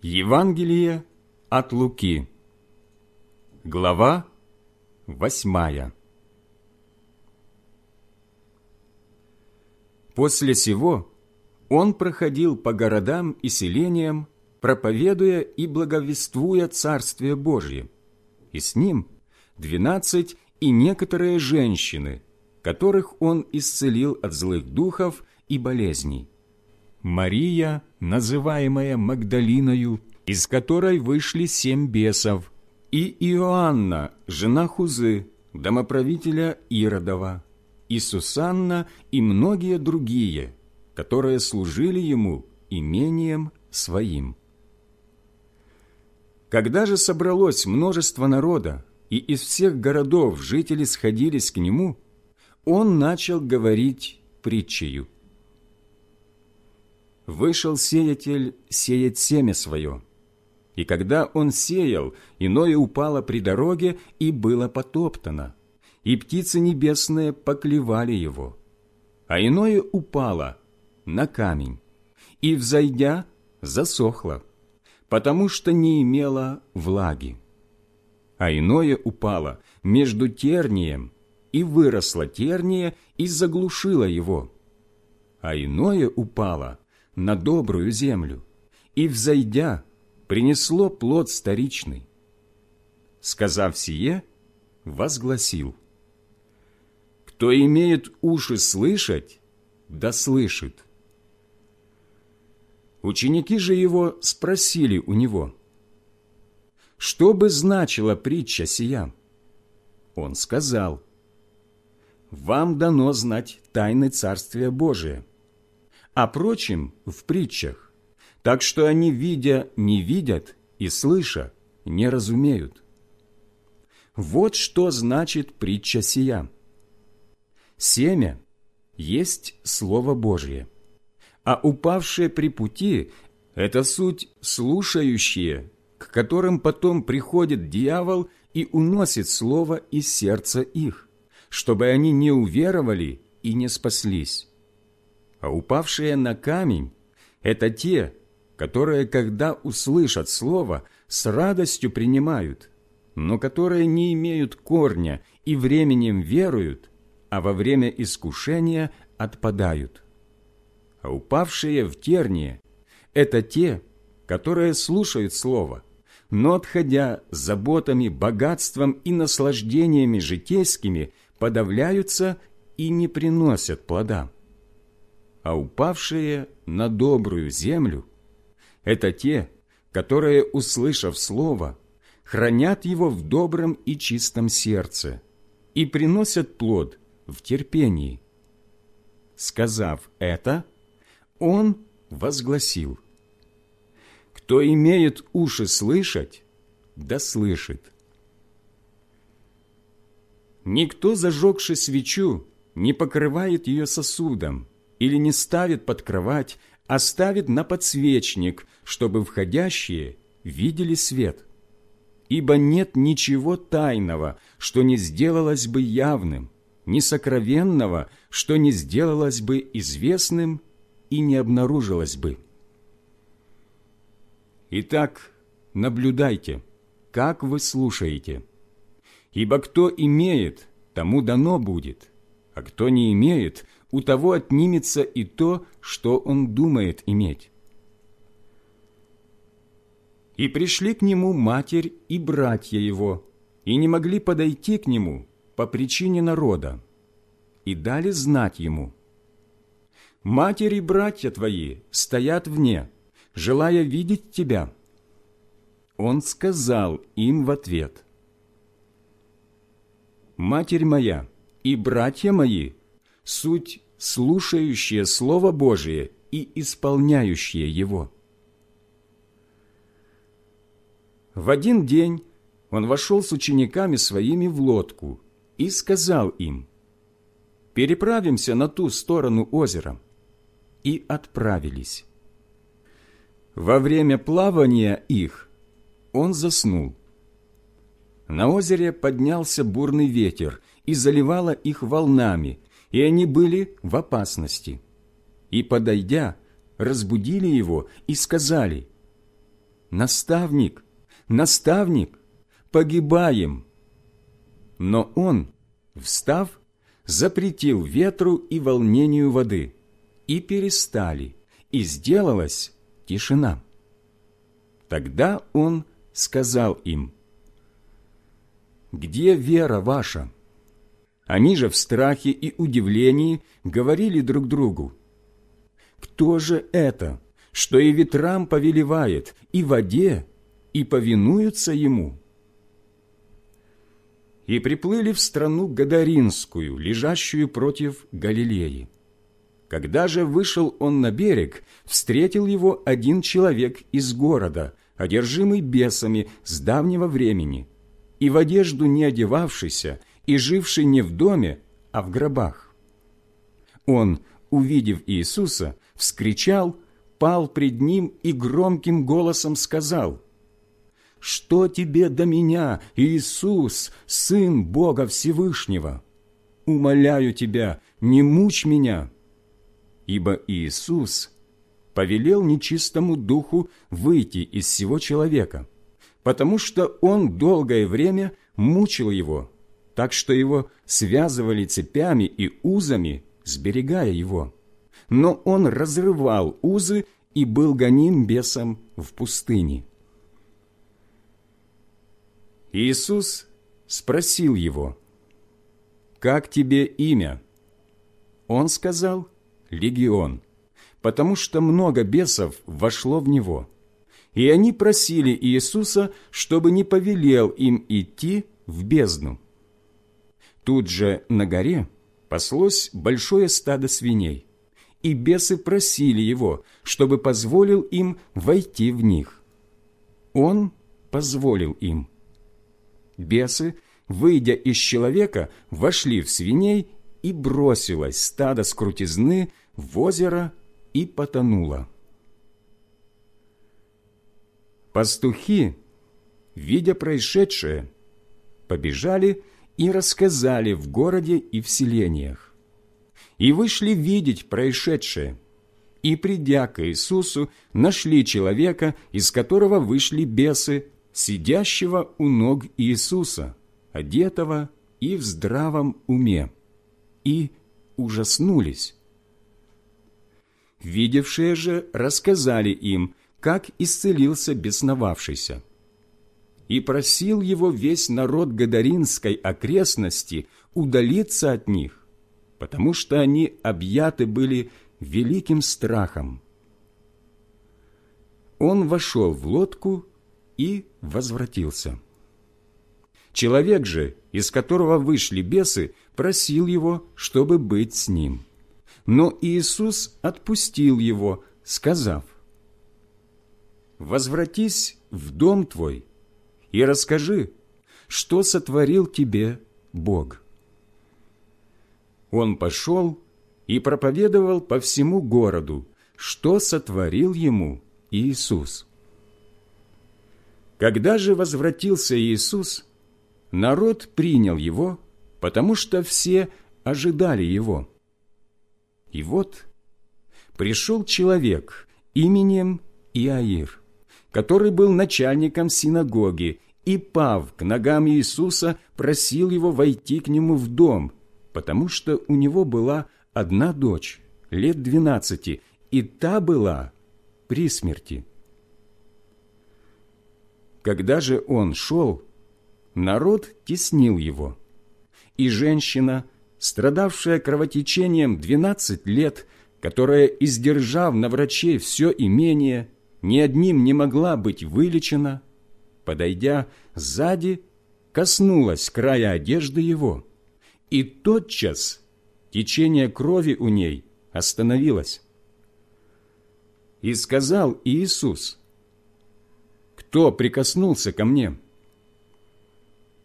Евангелие от Луки. Глава восьмая. После сего он проходил по городам и селениям, проповедуя и благовествуя Царствие Божье, и с ним двенадцать и некоторые женщины, которых он исцелил от злых духов и болезней. Мария, называемая Магдалиною, из которой вышли семь бесов, и Иоанна, жена Хузы, домоправителя Иродова, и Сусанна, и многие другие, которые служили ему имением своим. Когда же собралось множество народа, и из всех городов жители сходились к нему, он начал говорить притчею. «Вышел сеятель сеять семя свое, и когда он сеял, иное упало при дороге и было потоптано, и птицы небесные поклевали его. А иное упало на камень, и, взойдя, засохло, потому что не имело влаги. А иное упало между тернием, и выросло терния, и заглушило его. А иное упало на добрую землю, и, взойдя, принесло плод старичный. Сказав сие, возгласил – кто имеет уши слышать, да слышит. Ученики же его спросили у него, что бы значила притча сия? Он сказал, «Вам дано знать тайны Царствия Божия, а прочим в притчах, так что они, видя, не видят, и слыша, не разумеют. Вот что значит притча сия. Семя есть Слово Божье, а упавшие при пути – это суть слушающие, к которым потом приходит дьявол и уносит Слово из сердца их, чтобы они не уверовали и не спаслись. А упавшие на камень – это те, которые, когда услышат Слово, с радостью принимают, но которые не имеют корня и временем веруют – а во время искушения отпадают. А упавшие в терние – это те, которые слушают Слово, но, отходя заботами, богатством и наслаждениями житейскими, подавляются и не приносят плода. А упавшие на добрую землю – это те, которые, услышав Слово, хранят его в добром и чистом сердце и приносят плод – в терпении. Сказав это, он возгласил, «Кто имеет уши слышать, да слышит». Никто, зажегший свечу, не покрывает ее сосудом или не ставит под кровать, а ставит на подсвечник, чтобы входящие видели свет. Ибо нет ничего тайного, что не сделалось бы явным, ни сокровенного, что не сделалось бы известным и не обнаружилось бы. Итак, наблюдайте, как вы слушаете. Ибо кто имеет, тому дано будет, а кто не имеет, у того отнимется и то, что он думает иметь. И пришли к нему матерь и братья его, и не могли подойти к нему, по причине народа и дали знать ему. «Матери и братья твои стоят вне, желая видеть тебя». Он сказал им в ответ, «Матерь моя и братья мои – суть слушающие Слово Божие и исполняющие его». В один день он вошел с учениками своими в лодку – и сказал им, «Переправимся на ту сторону озера». И отправились. Во время плавания их он заснул. На озере поднялся бурный ветер и заливало их волнами, и они были в опасности. И, подойдя, разбудили его и сказали, «Наставник, наставник, погибаем!» Но он, встав, запретил ветру и волнению воды, и перестали, и сделалась тишина. Тогда он сказал им, «Где вера ваша?» Они же в страхе и удивлении говорили друг другу, «Кто же это, что и ветрам повелевает, и воде, и повинуются ему?» И приплыли в страну Гадаринскую, лежащую против Галилеи. Когда же вышел он на берег, встретил его один человек из города, одержимый бесами с давнего времени, и в одежду не одевавшийся, и живший не в доме, а в гробах. Он, увидев Иисуса, вскричал, пал пред ним и громким голосом сказал, «Что тебе до меня, Иисус, Сын Бога Всевышнего? Умоляю тебя, не мучь меня!» Ибо Иисус повелел нечистому духу выйти из всего человека, потому что он долгое время мучил его, так что его связывали цепями и узами, сберегая его но он разрывал узы и был гоним бесом в пустыне. Иисус спросил его, «Как тебе имя?» Он сказал, «Легион», потому что много бесов вошло в него. И они просили Иисуса, чтобы не повелел им идти в бездну. Тут же на горе паслось большое стадо свиней и бесы просили его, чтобы позволил им войти в них. Он позволил им. Бесы, выйдя из человека, вошли в свиней, и бросилось стадо с крутизны в озеро и потонуло. Пастухи, видя происшедшее, побежали и рассказали в городе и в селениях и вышли видеть происшедшее. И, придя к Иисусу, нашли человека, из которого вышли бесы, сидящего у ног Иисуса, одетого и в здравом уме, и ужаснулись. Видевшие же рассказали им, как исцелился бесновавшийся. И просил его весь народ Гадаринской окрестности удалиться от них, потому что они объяты были великим страхом. Он вошел в лодку и возвратился. Человек же, из которого вышли бесы, просил его, чтобы быть с ним. Но Иисус отпустил его, сказав, «Возвратись в дом твой и расскажи, что сотворил тебе Бог». Он пошел и проповедовал по всему городу, что сотворил ему Иисус. Когда же возвратился Иисус, народ принял его, потому что все ожидали его. И вот пришел человек именем Иаир, который был начальником синагоги, и, пав к ногам Иисуса, просил его войти к нему в дом – потому что у него была одна дочь, лет двенадцати, и та была при смерти. Когда же он шел, народ теснил его, и женщина, страдавшая кровотечением двенадцать лет, которая, издержав на врачей все имение, ни одним не могла быть вылечена, подойдя сзади, коснулась края одежды его и тотчас течение крови у ней остановилось. И сказал Иисус, «Кто прикоснулся ко мне?»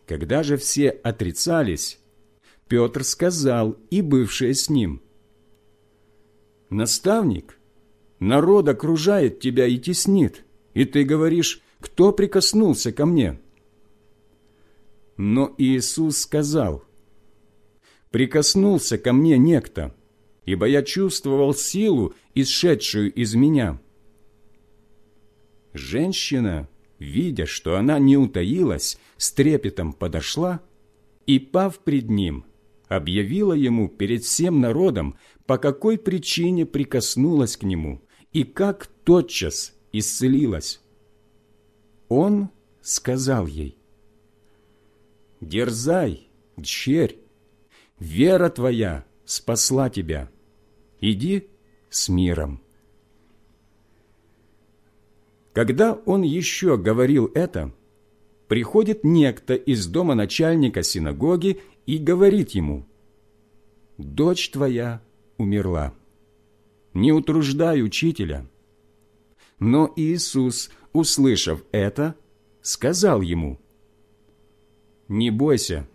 Когда же все отрицались, Петр сказал и бывшие с ним, «Наставник, народ окружает тебя и теснит, и ты говоришь, кто прикоснулся ко мне?» Но Иисус сказал, прикоснулся ко мне некто, ибо я чувствовал силу, исшедшую из меня. Женщина, видя, что она не утаилась, с трепетом подошла и, пав пред ним, объявила ему перед всем народом, по какой причине прикоснулась к нему и как тотчас исцелилась. Он сказал ей, «Дерзай, дщерь, вера твоя спасла тебя. Иди с миром». Когда он еще говорил это, приходит некто из дома начальника синагоги и говорит ему, «Дочь твоя умерла. Не утруждай учителя». Но Иисус, услышав это, сказал ему, «Не бойся,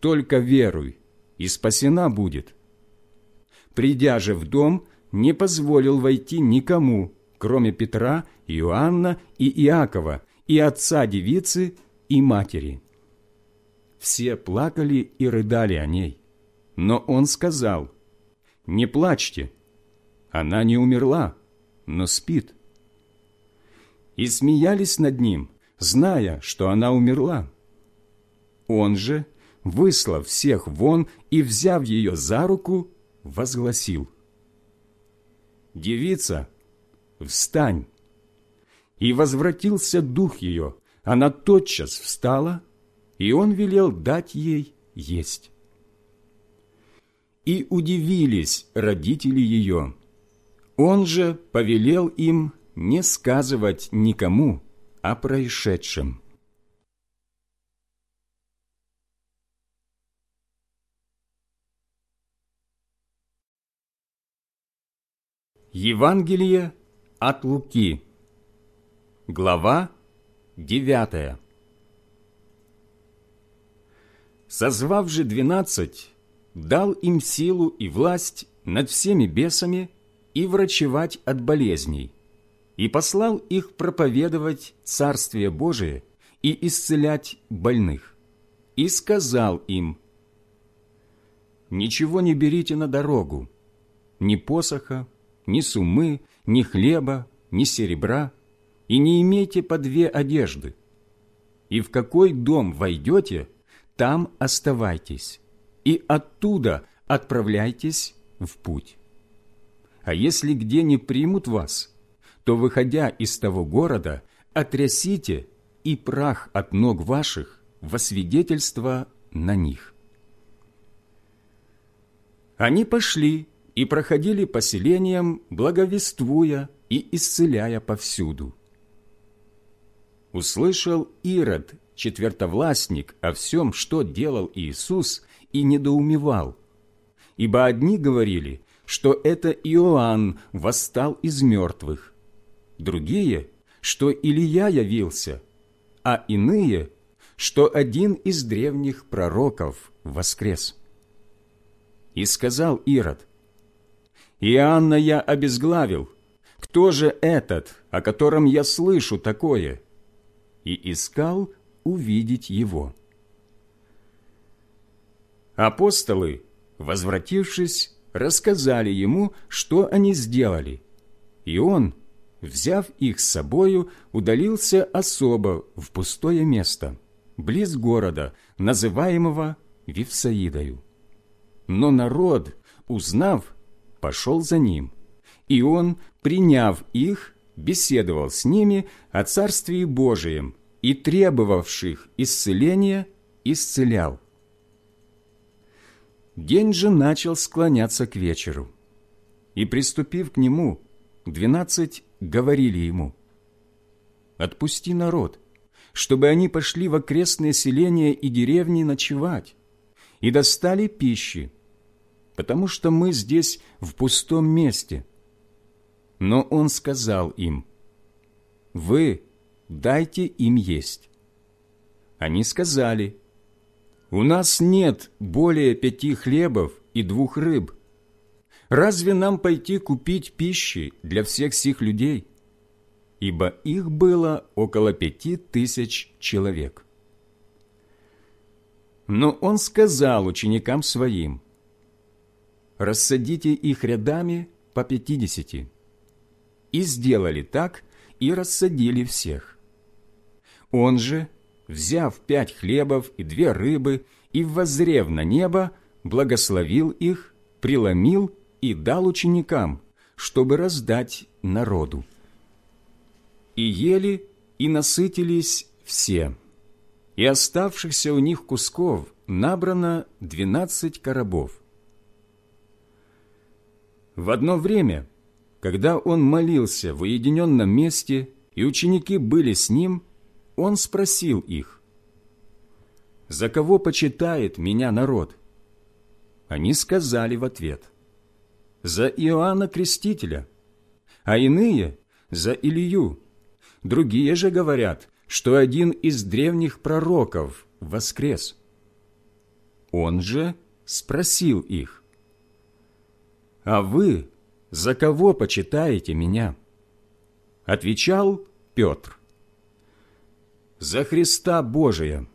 только веруй, и спасена будет». Придя же в дом, не позволил войти никому, кроме Петра, Иоанна и Иакова, и отца девицы, и матери. Все плакали и рыдали о ней. Но он сказал, «Не плачьте, она не умерла, но спит». И смеялись над ним, зная, что она умерла. Он же, выслав всех вон и взяв ее за руку, возгласил, «Девица, встань!» И возвратился дух ее, она тотчас встала, и он велел дать ей есть. И удивились родители ее. Он же повелел им не сказывать никому о происшедшем. Евангелие от Луки Глава девятая Созвав же двенадцать, дал им силу и власть над всеми бесами и врачевать от болезней, и послал их проповедовать Царствие Божие и исцелять больных, и сказал им, «Ничего не берите на дорогу, ни посоха, ни сумы, ни хлеба, ни серебра, и не имейте по две одежды. И в какой дом войдете, там оставайтесь, и оттуда отправляйтесь в путь. А если где не примут вас, то, выходя из того города, отрясите и прах от ног ваших во свидетельство на них. Они пошли и проходили поселением, благовествуя и исцеляя повсюду. Услышал Ирод, четвертовластник, о всем, что делал Иисус, и недоумевал. Ибо одни говорили, что это Иоанн восстал из мертвых, другие, что Илия явился, а иные, что один из древних пророков воскрес. И сказал Ирод, «Иоанна я обезглавил, кто же этот, о котором я слышу такое?» И искал увидеть его. Апостолы, возвратившись, рассказали ему, что они сделали, и он, взяв их с собою, удалился особо в пустое место, близ города, называемого Вифсаидою. Но народ, узнав, пошел за ним, и он, приняв их, беседовал с ними о Царствии Божием и требовавших исцеления исцелял. День же начал склоняться к вечеру, и, приступив к нему, двенадцать говорили ему, «Отпусти народ, чтобы они пошли в окрестные селения и деревни ночевать, и достали пищи, потому что мы здесь в пустом месте». Но он сказал им, «Вы дайте им есть». Они сказали, «У нас нет более пяти хлебов и двух рыб. Разве нам пойти купить пищи для всех сих людей?» Ибо их было около пяти тысяч человек. Но он сказал ученикам своим, «Рассадите их рядами по пятидесяти». И сделали так, и рассадили всех. Он же, взяв пять хлебов и две рыбы, и, воззрев на небо, благословил их, преломил и дал ученикам, чтобы раздать народу. И ели, и насытились все, и оставшихся у них кусков набрано двенадцать коробов. В одно время, когда он молился в уединенном месте, и ученики были с ним, он спросил их, «За кого почитает меня народ?» Они сказали в ответ, «За Иоанна Крестителя, а иные – за Илью. Другие же говорят, что один из древних пророков воскрес». Он же спросил их, «А вы за кого почитаете меня?» Отвечал Петр, «За Христа Божия».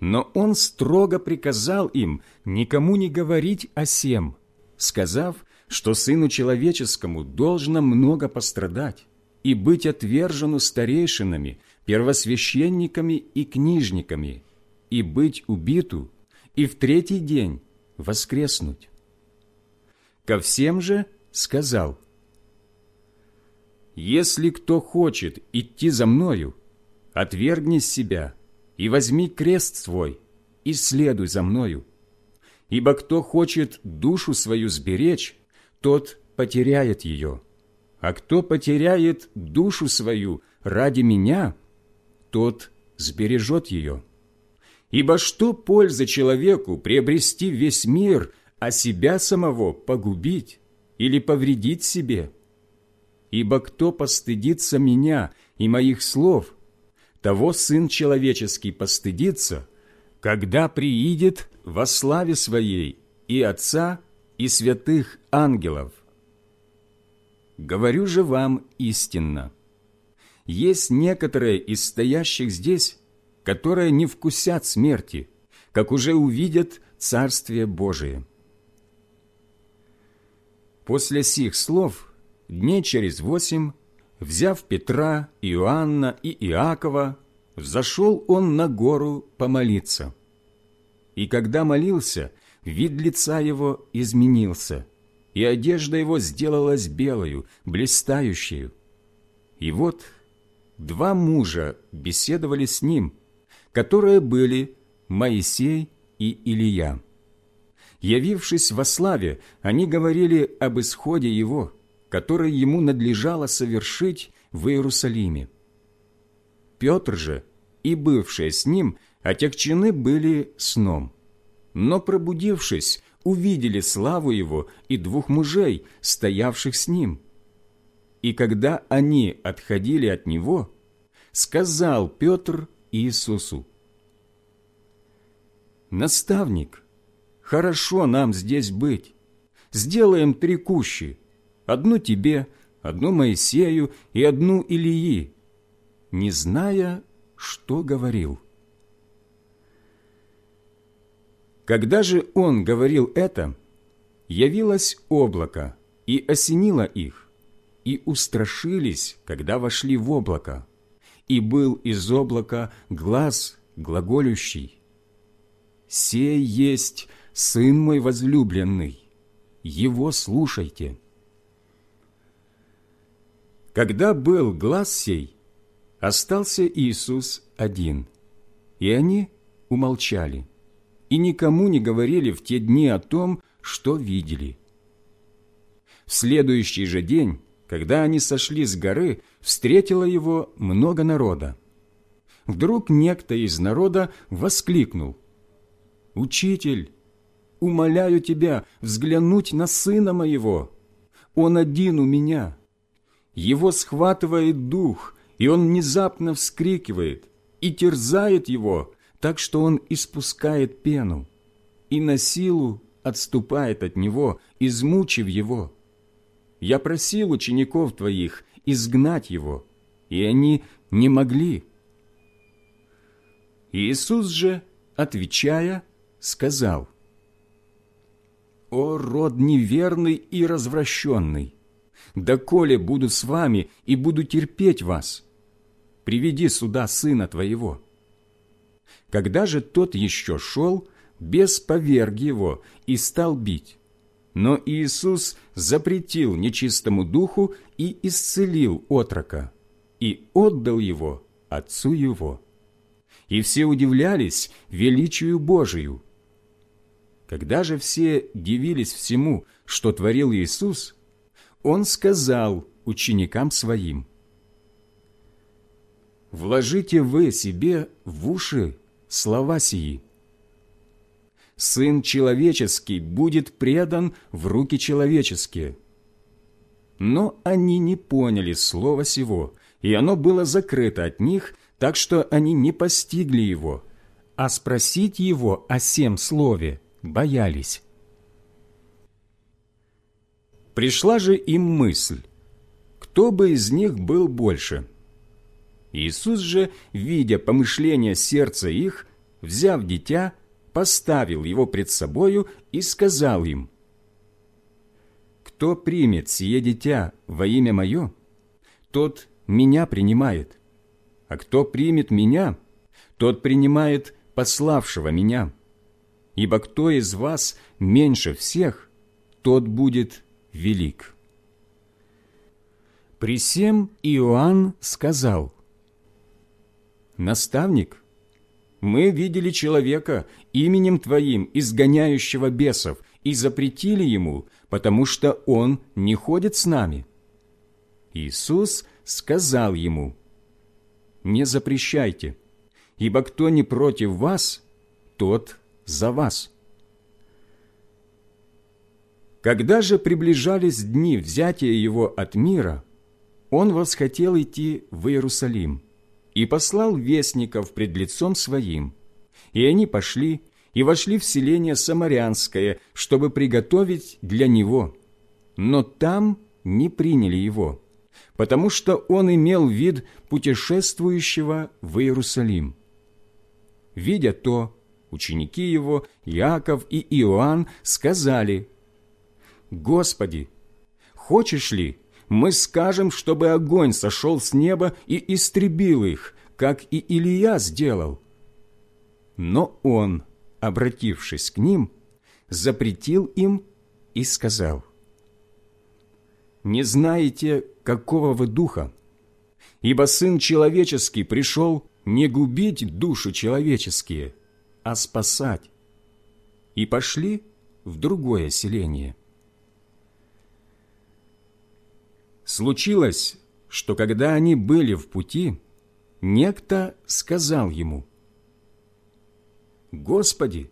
Но он строго приказал им никому не говорить о сем, сказав, что Сыну Человеческому должно много пострадать и быть отвержену старейшинами, первосвященниками и книжниками, и быть убиту, и в третий день воскреснуть. Ко всем же сказал, «Если кто хочет идти за Мною, отвергни себя и возьми крест свой, и следуй за Мною. Ибо кто хочет душу свою сберечь, тот потеряет ее, а кто потеряет душу свою ради Меня, тот сбережет ее. Ибо что польза человеку приобрести весь мир – а себя самого погубить или повредить себе. Ибо кто постыдится меня и моих слов, того Сын Человеческий постыдится, когда приидет во славе Своей и Отца, и святых ангелов. Говорю же вам истинно. Есть некоторые из стоящих здесь, которые не вкусят смерти, как уже увидят Царствие Божие. После сих слов, дней через восемь, взяв Петра, Иоанна и Иакова, взошел он на гору помолиться. И когда молился, вид лица его изменился, и одежда его сделалась белою, блистающую. И вот два мужа беседовали с ним, которые были Моисей и Илия. Явившись во славе, они говорили об исходе его, который ему надлежало совершить в Иерусалиме. Петр же и бывшие с ним отягчены были сном, но, пробудившись, увидели славу его и двух мужей, стоявших с ним. И когда они отходили от него, сказал Петр Иисусу, «Наставник, Хорошо нам здесь быть. Сделаем три кущи. Одну тебе, одну Моисею и одну Илии, не зная, что говорил. Когда же он говорил это, явилось облако и осенило их, и устрашились, когда вошли в облако, и был из облака глаз глаголющий. «Сей есть Сын мой возлюбленный, Его слушайте». Когда был глаз сей, остался Иисус один, и они умолчали, и никому не говорили в те дни о том, что видели. В следующий же день, когда они сошли с горы, встретило его много народа. Вдруг некто из народа воскликнул, «Учитель, умоляю тебя взглянуть на сына моего. Он один у меня. Его схватывает дух, и он внезапно вскрикивает и терзает его, так что он испускает пену, и на силу отступает от него, измучив его. Я просил учеников твоих изгнать его, и они не могли. Иисус же, отвечая, сказал, «О, род неверный и развращенный! доколе буду с вами и буду терпеть вас? Приведи сюда сына твоего». Когда же тот еще шел, бес поверг его и стал бить. Но Иисус запретил нечистому духу и исцелил отрока, и отдал его отцу его. И все удивлялись величию Божию. Когда же все дивились всему, что творил Иисус, Он сказал ученикам Своим, «Вложите вы себе в уши слова сии. Сын человеческий будет предан в руки человеческие. Но они не поняли слова сего, и оно было закрыто от них, так что они не постигли его, а спросить его о сем слове боялись. Пришла же им мысль, кто бы из них был больше – Иисус же, видя помышления сердца их, взяв дитя, поставил его пред собою и сказал им, «Кто примет сие дитя во имя Мое, тот Меня принимает, а кто примет Меня, тот принимает пославшего Меня. Ибо кто из вас меньше всех, тот будет велик». При сем Иоанн сказал – «Наставник, мы видели человека, именем Твоим, изгоняющего бесов, и запретили ему, потому что он не ходит с нами». Иисус сказал ему, «Не запрещайте, ибо кто не против вас, тот за вас». Когда же приближались дни взятия его от мира, он восхотел идти в Иерусалим – и послал вестников пред лицом своим. И они пошли и вошли в селение Самарянское, чтобы приготовить для него. Но там не приняли его, потому что он имел вид путешествующего в Иерусалим. Видя то, ученики его, Иаков и Иоанн, сказали, «Господи, хочешь ли, мы скажем, чтобы огонь сошел с неба и истребил их, как и Илья сделал. Но он, обратившись к ним, запретил им и сказал, «Не знаете, какого вы духа, ибо Сын Человеческий пришел не губить души человеческие, а спасать». И пошли в другое селение – Случилось, что когда они были в пути, некто сказал ему, «Господи,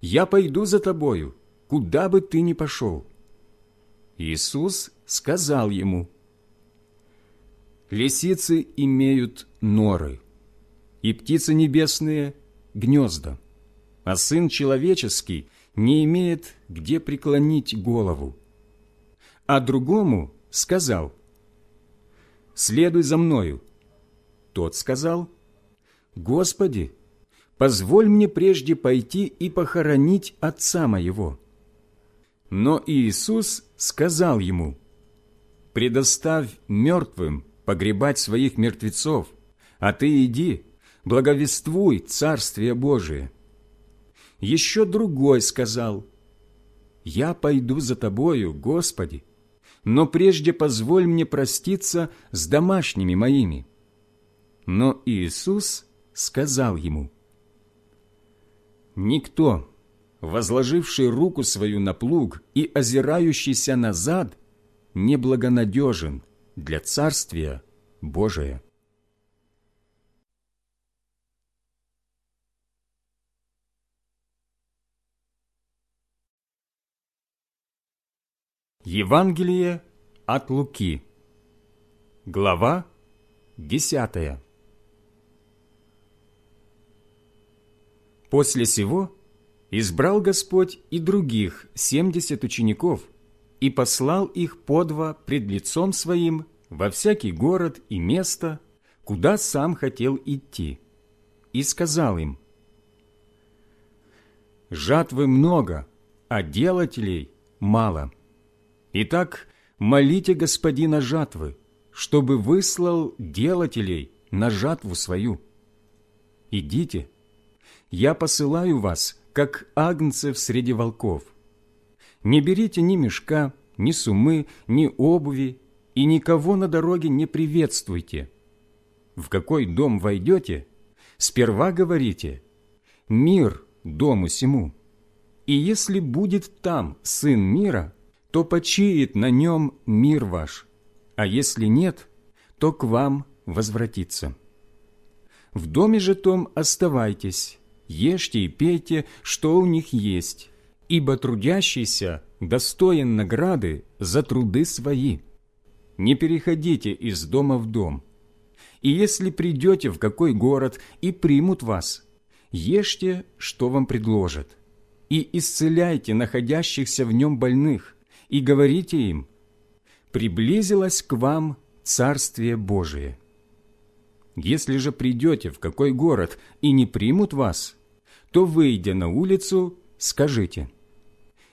я пойду за тобою, куда бы ты ни пошел». Иисус сказал ему, «Лисицы имеют норы, и птицы небесные – гнезда, а Сын Человеческий не имеет где преклонить голову. А другому сказал, «Следуй за мною». Тот сказал, «Господи, позволь мне прежде пойти и похоронить отца моего». Но Иисус сказал ему, «Предоставь мертвым погребать своих мертвецов, а ты иди, благовествуй Царствие Божие». Еще другой сказал, «Я пойду за тобою, Господи, но прежде позволь мне проститься с домашними моими». Но Иисус сказал ему, «Никто, возложивший руку свою на плуг и озирающийся назад, неблагонадежен для Царствия Божия». Евангелие от Луки Глава десятая После сего избрал Господь и других семьдесят учеников и послал их по два пред лицом Своим во всякий город и место, куда сам хотел идти, и сказал им, «Жатвы много, а делателей мало». Итак, молите господина жатвы, чтобы выслал делателей на жатву свою. Идите, я посылаю вас, как агнцев среди волков. Не берите ни мешка, ни сумы, ни обуви, и никого на дороге не приветствуйте. В какой дом войдете, сперва говорите «Мир дому сему». И если будет там Сын мира, то почиет на нем мир ваш, а если нет, то к вам возвратится. В доме же том оставайтесь, ешьте и пейте, что у них есть, ибо трудящийся достоин награды за труды свои. Не переходите из дома в дом. И если придете в какой город и примут вас, ешьте, что вам предложат, и исцеляйте находящихся в нем больных, и говорите им, «Приблизилось к вам Царствие Божие». Если же придете в какой город и не примут вас, то, выйдя на улицу, скажите,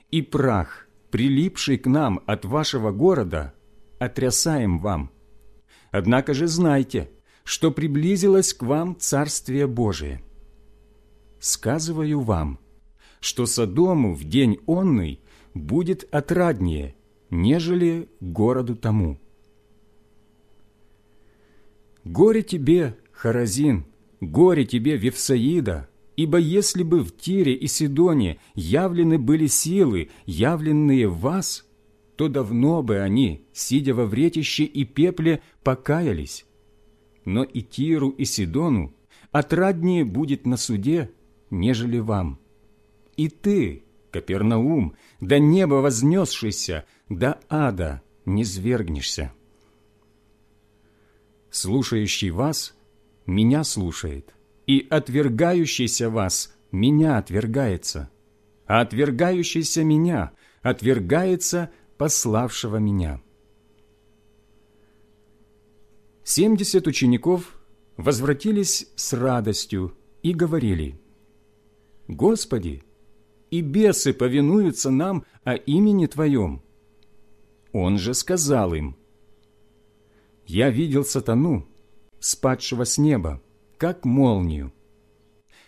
«И прах, прилипший к нам от вашего города, отрясаем вам. Однако же знайте, что приблизилось к вам Царствие Божие. Сказываю вам, что Содому в день онный будет отраднее, нежели городу тому. Горе тебе, Харазин, горе тебе, Вифсаида, ибо если бы в Тире и Сидоне явлены были силы, явленные в вас, то давно бы они, сидя во вретище и пепле, покаялись. Но и Тиру, и Сидону отраднее будет на суде, нежели вам. И ты, Капернаум, до неба вознесшийся, до ада не свергнешься слушающий вас меня слушает, и отвергающийся вас меня отвергается, а отвергающийся меня отвергается пославшего меня». Семьдесят учеников возвратились с радостью и говорили, «Господи, и бесы повинуются нам о имени Твоем». Он же сказал им, я видел сатану, спадшего с неба, как молнию.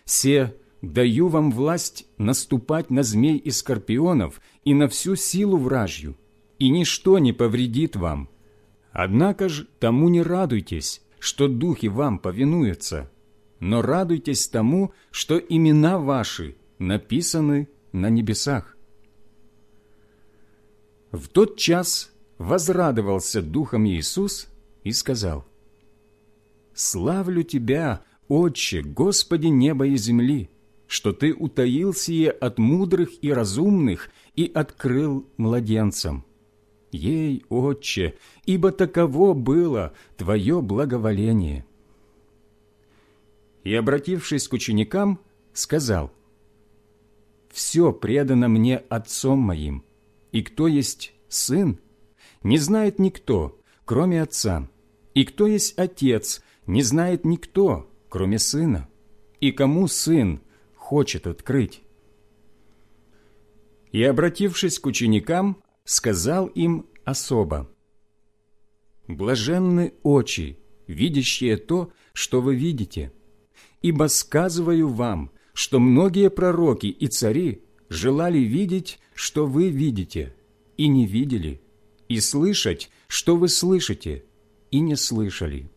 Се даю вам власть наступать на змей и скорпионов и на всю силу вражью, и ничто не повредит вам. Однако ж тому не радуйтесь, что духи вам повинуются, но радуйтесь тому, что имена ваши написаны на небесах. В тот час возрадовался Духом Иисус и сказал, «Славлю Тебя, Отче, Господи неба и земли, что Ты утаил сие от мудрых и разумных и открыл младенцам. Ей, Отче, ибо таково было Твое благоволение». И, обратившись к ученикам, сказал, «Все предано мне Отцом моим, и кто есть Сын, не знает никто, кроме Отца, и кто есть Отец, не знает никто, кроме Сына, и кому Сын хочет открыть. И, обратившись к ученикам, сказал им особо, «Блаженны очи, видящие то, что вы видите, ибо сказываю вам, что многие пророки и цари желали видеть, что вы видите, и не видели, и слышать, что вы слышите, и не слышали.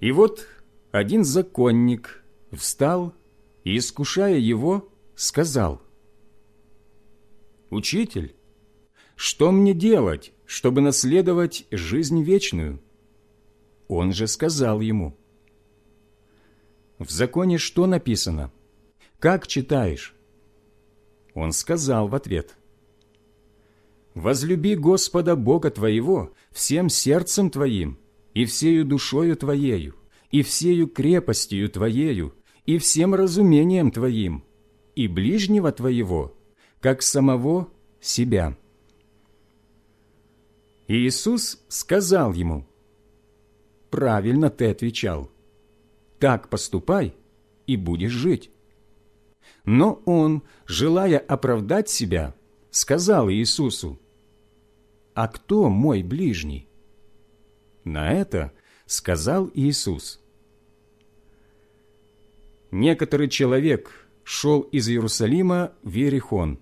И вот один законник встал и, искушая его, сказал, «Учитель, что мне делать, чтобы наследовать жизнь вечную?» Он же сказал ему, «В законе что написано? Как читаешь?» Он сказал в ответ, возлюби Господа Бога твоего всем сердцем твоим, и всею душою твоею, и всею крепостью твоею, и всем разумением твоим, и ближнего твоего, как самого себя». Иисус сказал ему, «Правильно ты отвечал. Так поступай, и будешь жить». Но он, желая оправдать себя, сказал Иисусу, «А кто мой ближний?» На это сказал Иисус, «Некоторый человек шел из Иерусалима в Иерихон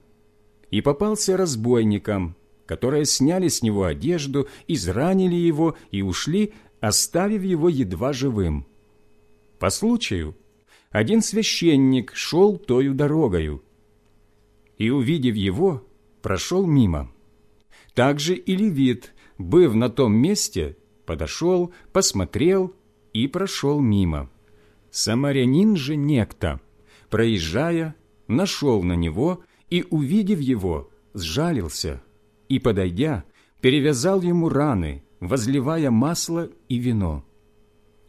и попался разбойникам, которые сняли с него одежду, изранили его и ушли, оставив его едва живым. По случаю один священник шел тою дорогою, и, увидев его, прошел мимо. Также и левит, быв на том месте, подошел, посмотрел и прошел мимо. Самарянин же некто, проезжая, нашел на него и, увидев его, сжалился и, подойдя, перевязал ему раны, возливая масло и вино.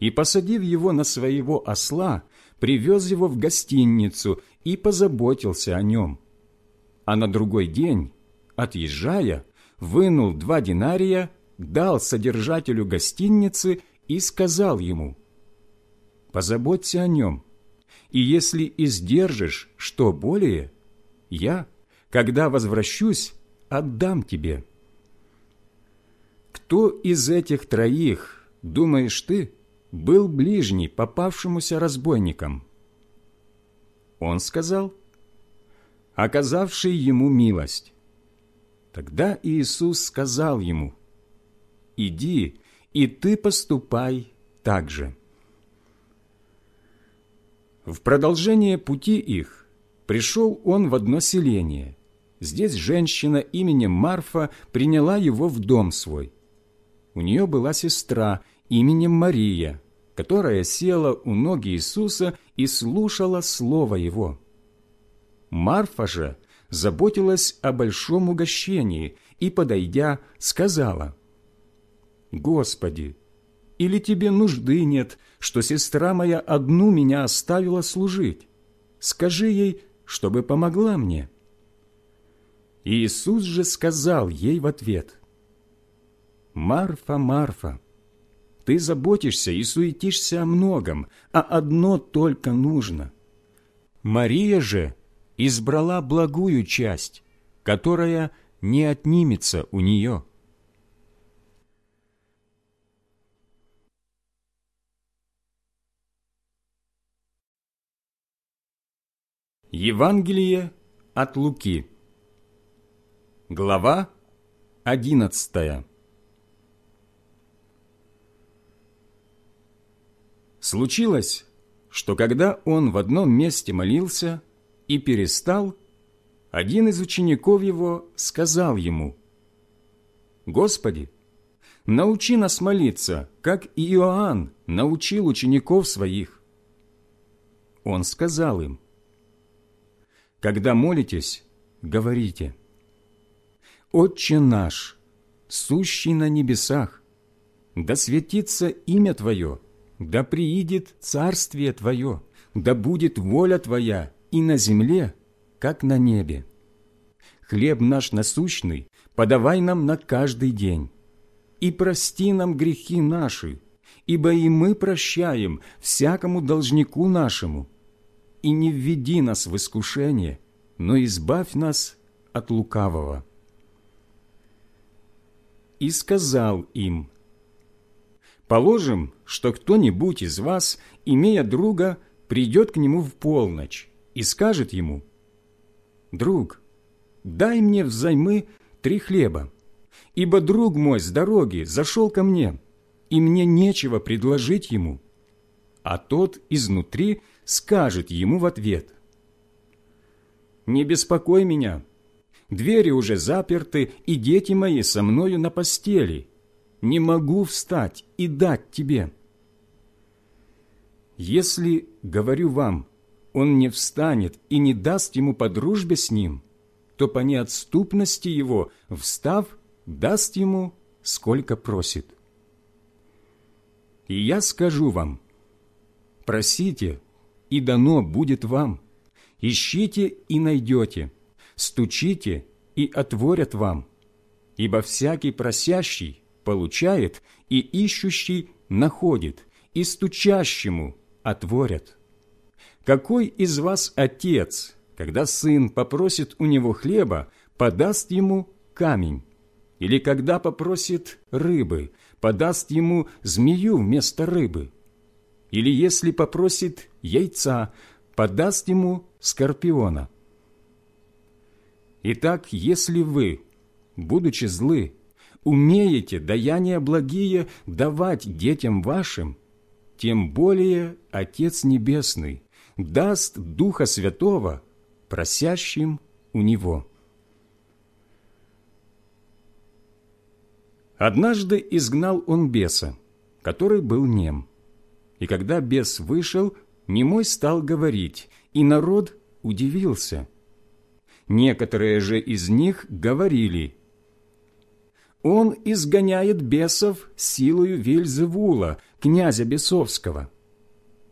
И, посадив его на своего осла, привез его в гостиницу и позаботился о нем. А на другой день, отъезжая, вынул два динария, дал содержателю гостиницы и сказал ему, «Позаботься о нем, и если издержишь что более, я, когда возвращусь, отдам тебе». Кто из этих троих, думаешь ты, был ближний попавшемуся разбойникам? Он сказал, оказавший ему милость. Тогда Иисус сказал ему, «Иди, и ты поступай так же». В продолжение пути их пришел он в одно селение. Здесь женщина именем Марфа приняла его в дом свой. У нее была сестра именем Мария, которая села у ноги Иисуса и слушала Слово Его. Марфа же заботилась о большом угощении и, подойдя, сказала, «Господи, или тебе нужды нет, что сестра моя одну меня оставила служить? Скажи ей, чтобы помогла мне». Иисус же сказал ей в ответ, «Марфа, Марфа, ты заботишься и суетишься о многом, а одно только нужно. Мария же избрала благую часть, которая не отнимется у нее». Евангелие от Луки Глава одиннадцатая Случилось, что когда он в одном месте молился и перестал, один из учеников его сказал ему, «Господи, научи нас молиться, как и Иоанн научил учеников своих». Он сказал им, «Когда молитесь, говорите, «Отче наш, сущий на небесах, да светится имя Твое, да приидет царствие Твое, да будет воля Твоя и на земле, как на небе. Хлеб наш насущный подавай нам на каждый день, и прости нам грехи наши, ибо и мы прощаем всякому должнику нашему. И не введи нас в искушение, но избавь нас от лукавого». И сказал им – Положим, что кто-нибудь из вас, имея друга, придет к нему в полночь и скажет ему, «Друг, дай мне взаймы три хлеба, ибо друг мой с дороги зашел ко мне, и мне нечего предложить ему». А тот изнутри скажет ему в ответ, «Не беспокой меня, двери уже заперты, и дети мои со мною на постели» не могу встать и дать тебе. Если, говорю вам, он не встанет и не даст ему по дружбе с ним, то по неотступности его, встав, даст ему, сколько просит. И я скажу вам, просите, и дано будет вам, ищите и найдете, стучите и отворят вам, ибо всякий просящий получает, и ищущий находит, и стучащему отворят. Какой из вас отец, когда сын попросит у него хлеба, подаст ему камень, или когда попросит рыбы, подаст ему змею вместо рыбы, или если попросит яйца, подаст ему скорпиона. Итак, если вы, будучи злы, умеете даяния благие давать детям вашим, тем более Отец Небесный даст Духа Святого просящим у Него. Однажды изгнал он беса, который был нем. И когда бес вышел, немой стал говорить, и народ удивился. Некоторые же из них говорили, «Он изгоняет бесов силою Вельзевула, князя бесовского».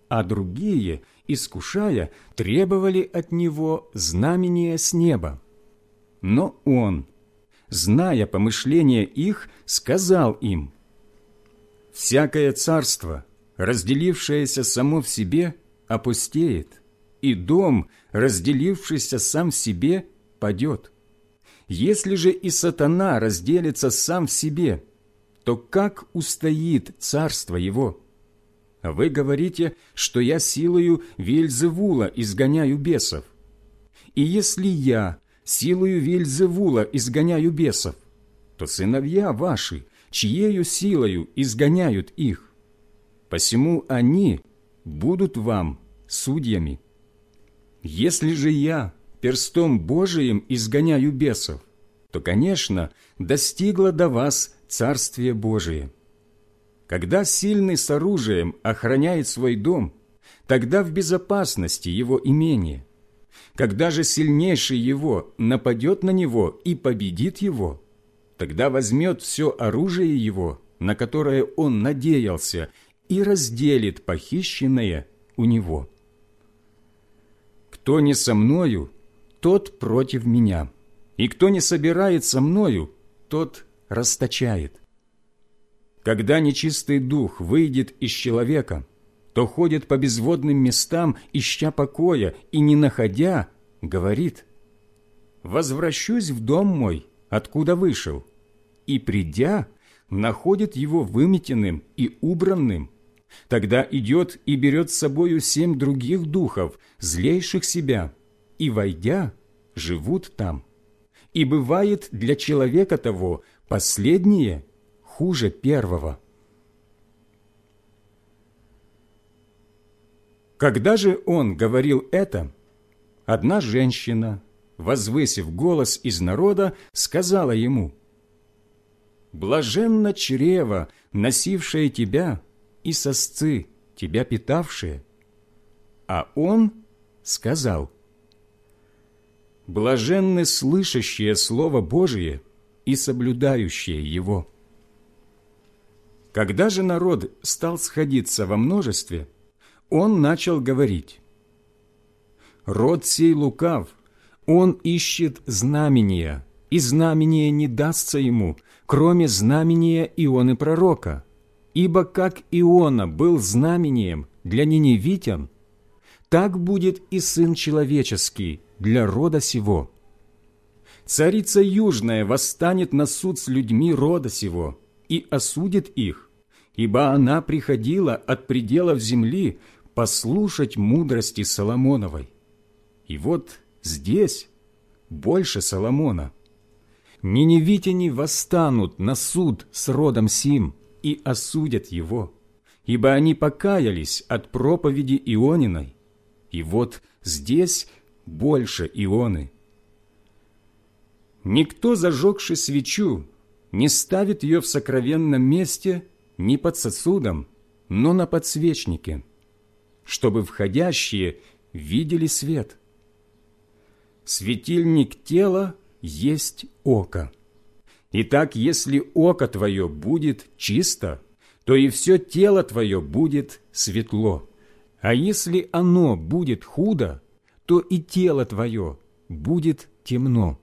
А другие, искушая, требовали от него знамения с неба. Но он, зная помышления их, сказал им, «Всякое царство, разделившееся само в себе, опустеет, и дом, разделившийся сам в себе, падет. Если же и сатана разделится сам в себе, то как устоит царство его? Вы говорите, что я силою Вельзевула изгоняю бесов. И если я силою Вельзевула изгоняю бесов, то сыновья ваши, чьею силою изгоняют их, посему они будут вам судьями. Если же я перстом Божиим изгоняю бесов, то, конечно, достигло до вас Царствие Божие. Когда сильный с оружием охраняет свой дом, тогда в безопасности его имение – когда же сильнейший его нападет на него и победит его, тогда возьмет все оружие его, на которое он надеялся, и разделит похищенное у него. Кто не со мною, тот против меня, и кто не собирает со мною, тот расточает. Когда нечистый дух выйдет из человека – то ходит по безводным местам, ища покоя, и, не находя, говорит, «Возвращусь в дом мой, откуда вышел», и, придя, находит его выметенным и убранным. Тогда идет и берет с собою семь других духов, злейших себя, и, войдя, живут там. И бывает для человека того последнее хуже первого. Когда же он говорил это, одна женщина, возвысив голос из народа, сказала ему, «Блаженно чрево, носившее тебя, и сосцы, тебя питавшие». А он сказал, «Блаженны слышащие Слово Божие и соблюдающие его». Когда же народ стал сходиться во множестве, он начал говорить, «Род сей лукав, он ищет знамения, и знамение не дастся ему, кроме знамения Ионы пророка. Ибо как Иона был знамением для ниневитян, так будет и Сын Человеческий для рода сего. Царица Южная восстанет на суд с людьми рода сего и осудит их, ибо она приходила от пределов земли, послушать мудрости Соломоновой. И вот здесь больше Соломона. Ниневитяне восстанут на суд с родом Сим и осудят его, ибо они покаялись от проповеди Иониной. И вот здесь больше Ионы. Никто, зажегший свечу, не ставит ее в сокровенном месте ни под сосудом, но на подсвечнике – чтобы входящие видели свет. Светильник тела есть око. Итак, если око твое будет чисто, то и все тело твое будет светло. А если оно будет худо, то и тело твое будет темно.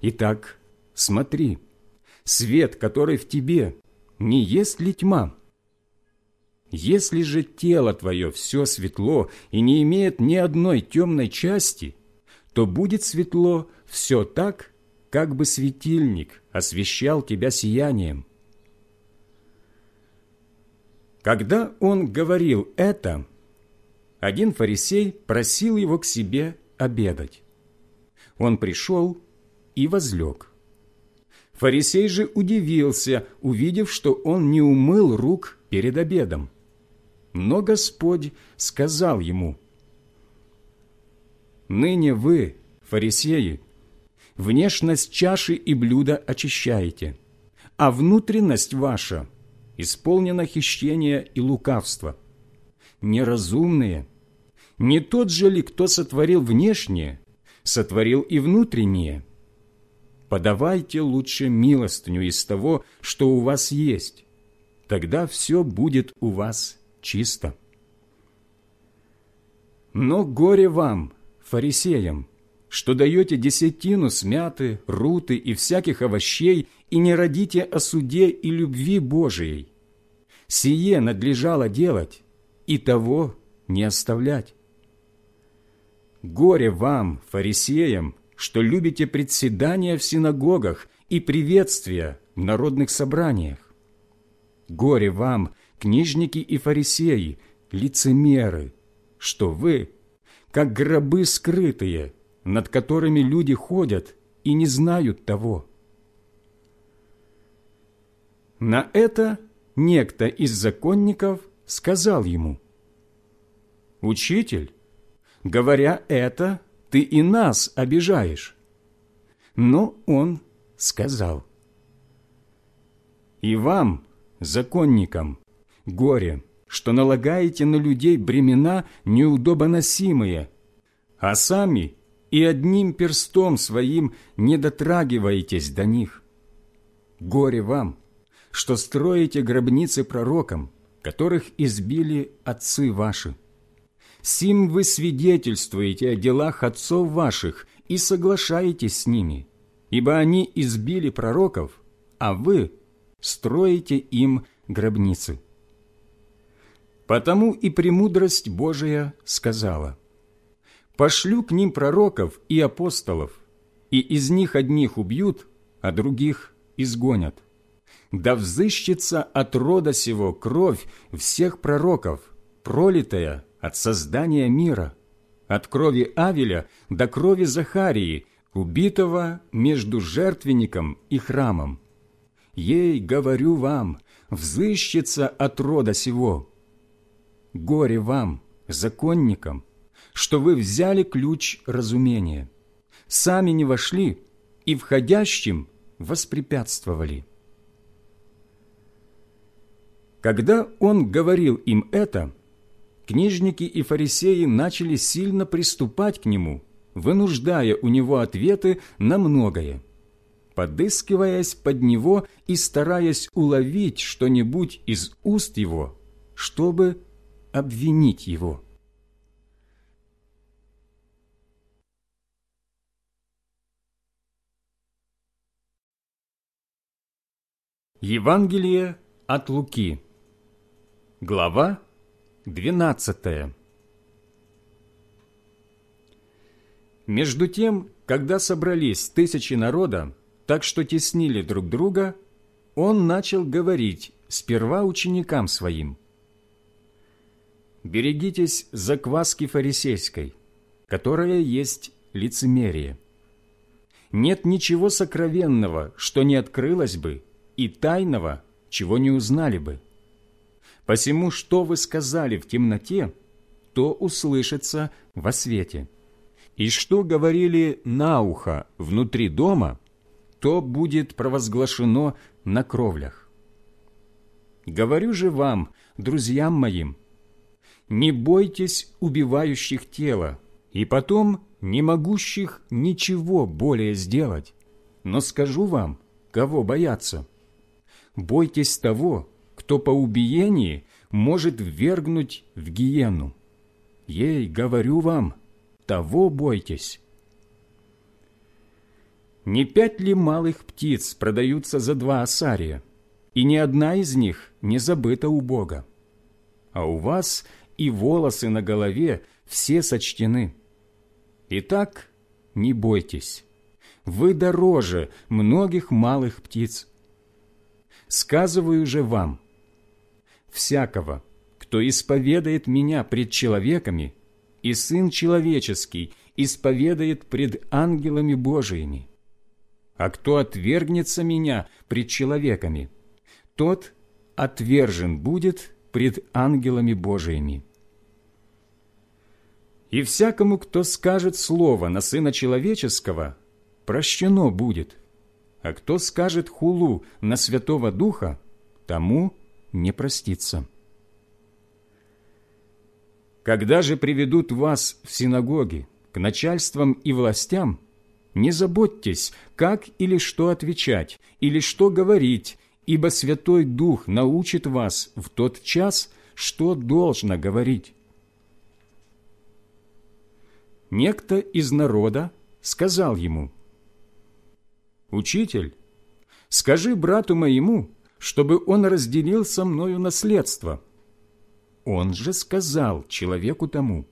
Итак, смотри, свет, который в тебе, не есть ли тьма? Если же тело твое все светло и не имеет ни одной темной части, то будет светло все так, как бы светильник освещал тебя сиянием. Когда он говорил это, один фарисей просил его к себе обедать. Он пришел и возлег. Фарисей же удивился, увидев, что он не умыл рук перед обедом. Но Господь сказал ему, «Ныне вы, фарисеи, внешность чаши и блюда очищаете, а внутренность ваша исполнена хищения и лукавства. Неразумные, не тот же ли, кто сотворил внешнее, сотворил и внутреннее? Подавайте лучше милостыню из того, что у вас есть, тогда все будет у вас чисто. Но горе вам, фарисеям, что даете десятину смяты, руты и всяких овощей и не родите о суде и любви Божией. Сие надлежало делать, и того не оставлять. Горе вам, фарисеям, что любите председания в синагогах и приветствия в народных собраниях. Горе вам, книжники и фарисеи, лицемеры, что вы, как гробы скрытые, над которыми люди ходят и не знают того. На это некто из законников сказал ему, «Учитель, говоря это, ты и нас обижаешь». Но он сказал, «И вам, законникам, горе, что налагаете на людей бремена неудобоносимые, а сами и одним перстом своим не дотрагиваетесь до них. Горе вам, что строите гробницы пророкам, которых избили отцы ваши. Сим вы свидетельствуете о делах отцов ваших и соглашаетесь с ними, ибо они избили пророков, а вы строите им гробницы. Потому и премудрость Божия сказала, «Пошлю к ним пророков и апостолов, и из них одних убьют, а других изгонят. Да взыщется от рода сего кровь всех пророков, пролитая от создания мира, от крови Авеля до крови Захарии, убитого между жертвенником и храмом. Ей, говорю вам, взыщется от рода сего. Горе вам, законникам, что вы взяли ключ разумения, сами не вошли и входящим воспрепятствовали. Когда он говорил им это, книжники и фарисеи начали сильно приступать к нему, вынуждая у него ответы на многое, подыскиваясь под него и стараясь уловить что-нибудь из уст его, чтобы обвинить его. Евангелие от Луки Глава 12 Между тем, когда собрались тысячи народа, так что теснили друг друга, он начал говорить сперва ученикам своим. «Берегитесь закваски фарисейской, которая есть лицемерие. Нет ничего сокровенного, что не открылось бы, и тайного, чего не узнали бы» Посему, что вы сказали в темноте, то услышится во свете. И что говорили на ухо внутри дома, то будет провозглашено на кровлях. Говорю же вам, друзьям моим, не бойтесь убивающих тело, и потом не могущих ничего более сделать. Но скажу вам, кого бояться. Бойтесь того, кто по убиении может ввергнуть в гиену. Ей, говорю вам, того бойтесь. Не пять ли малых птиц продаются за два осария, и ни одна из них не забыта у Бога? А у вас и волосы на голове все сочтены. Итак, не бойтесь. вы дороже многих малых птиц. Сказываю же вам, всякого, кто исповедает Меня пред человеками, и Сын Человеческий исповедает пред ангелами Божиими. А кто отвергнется Меня пред человеками, тот отвержен будет пред ангелами Божиими. И всякому, кто скажет слово на Сына Человеческого, прощено будет, а кто скажет хулу на Святого Духа, тому не простится. Когда же приведут вас в синагоги, к начальствам и властям, не заботьтесь, как или что отвечать, или что говорить, ибо Святой Дух научит вас в тот час, что должно говорить. Некто из народа сказал ему, «Учитель, скажи брату моему, чтобы он разделил со мною наследство». Он же сказал человеку тому,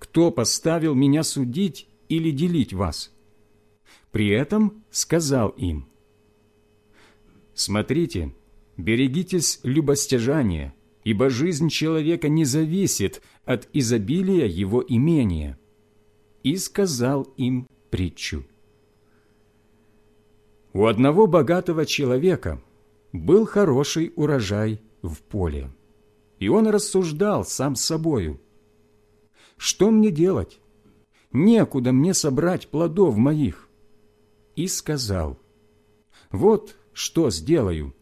«Кто поставил меня судить или делить вас?» При этом сказал им, «Смотрите, берегитесь любостяжания, ибо жизнь человека не зависит от изобилия его имения». И сказал им притчу. У одного богатого человека был хороший урожай в поле, и он рассуждал сам с собою. «Что мне делать? Некуда мне собрать плодов моих». И сказал, «Вот что сделаю.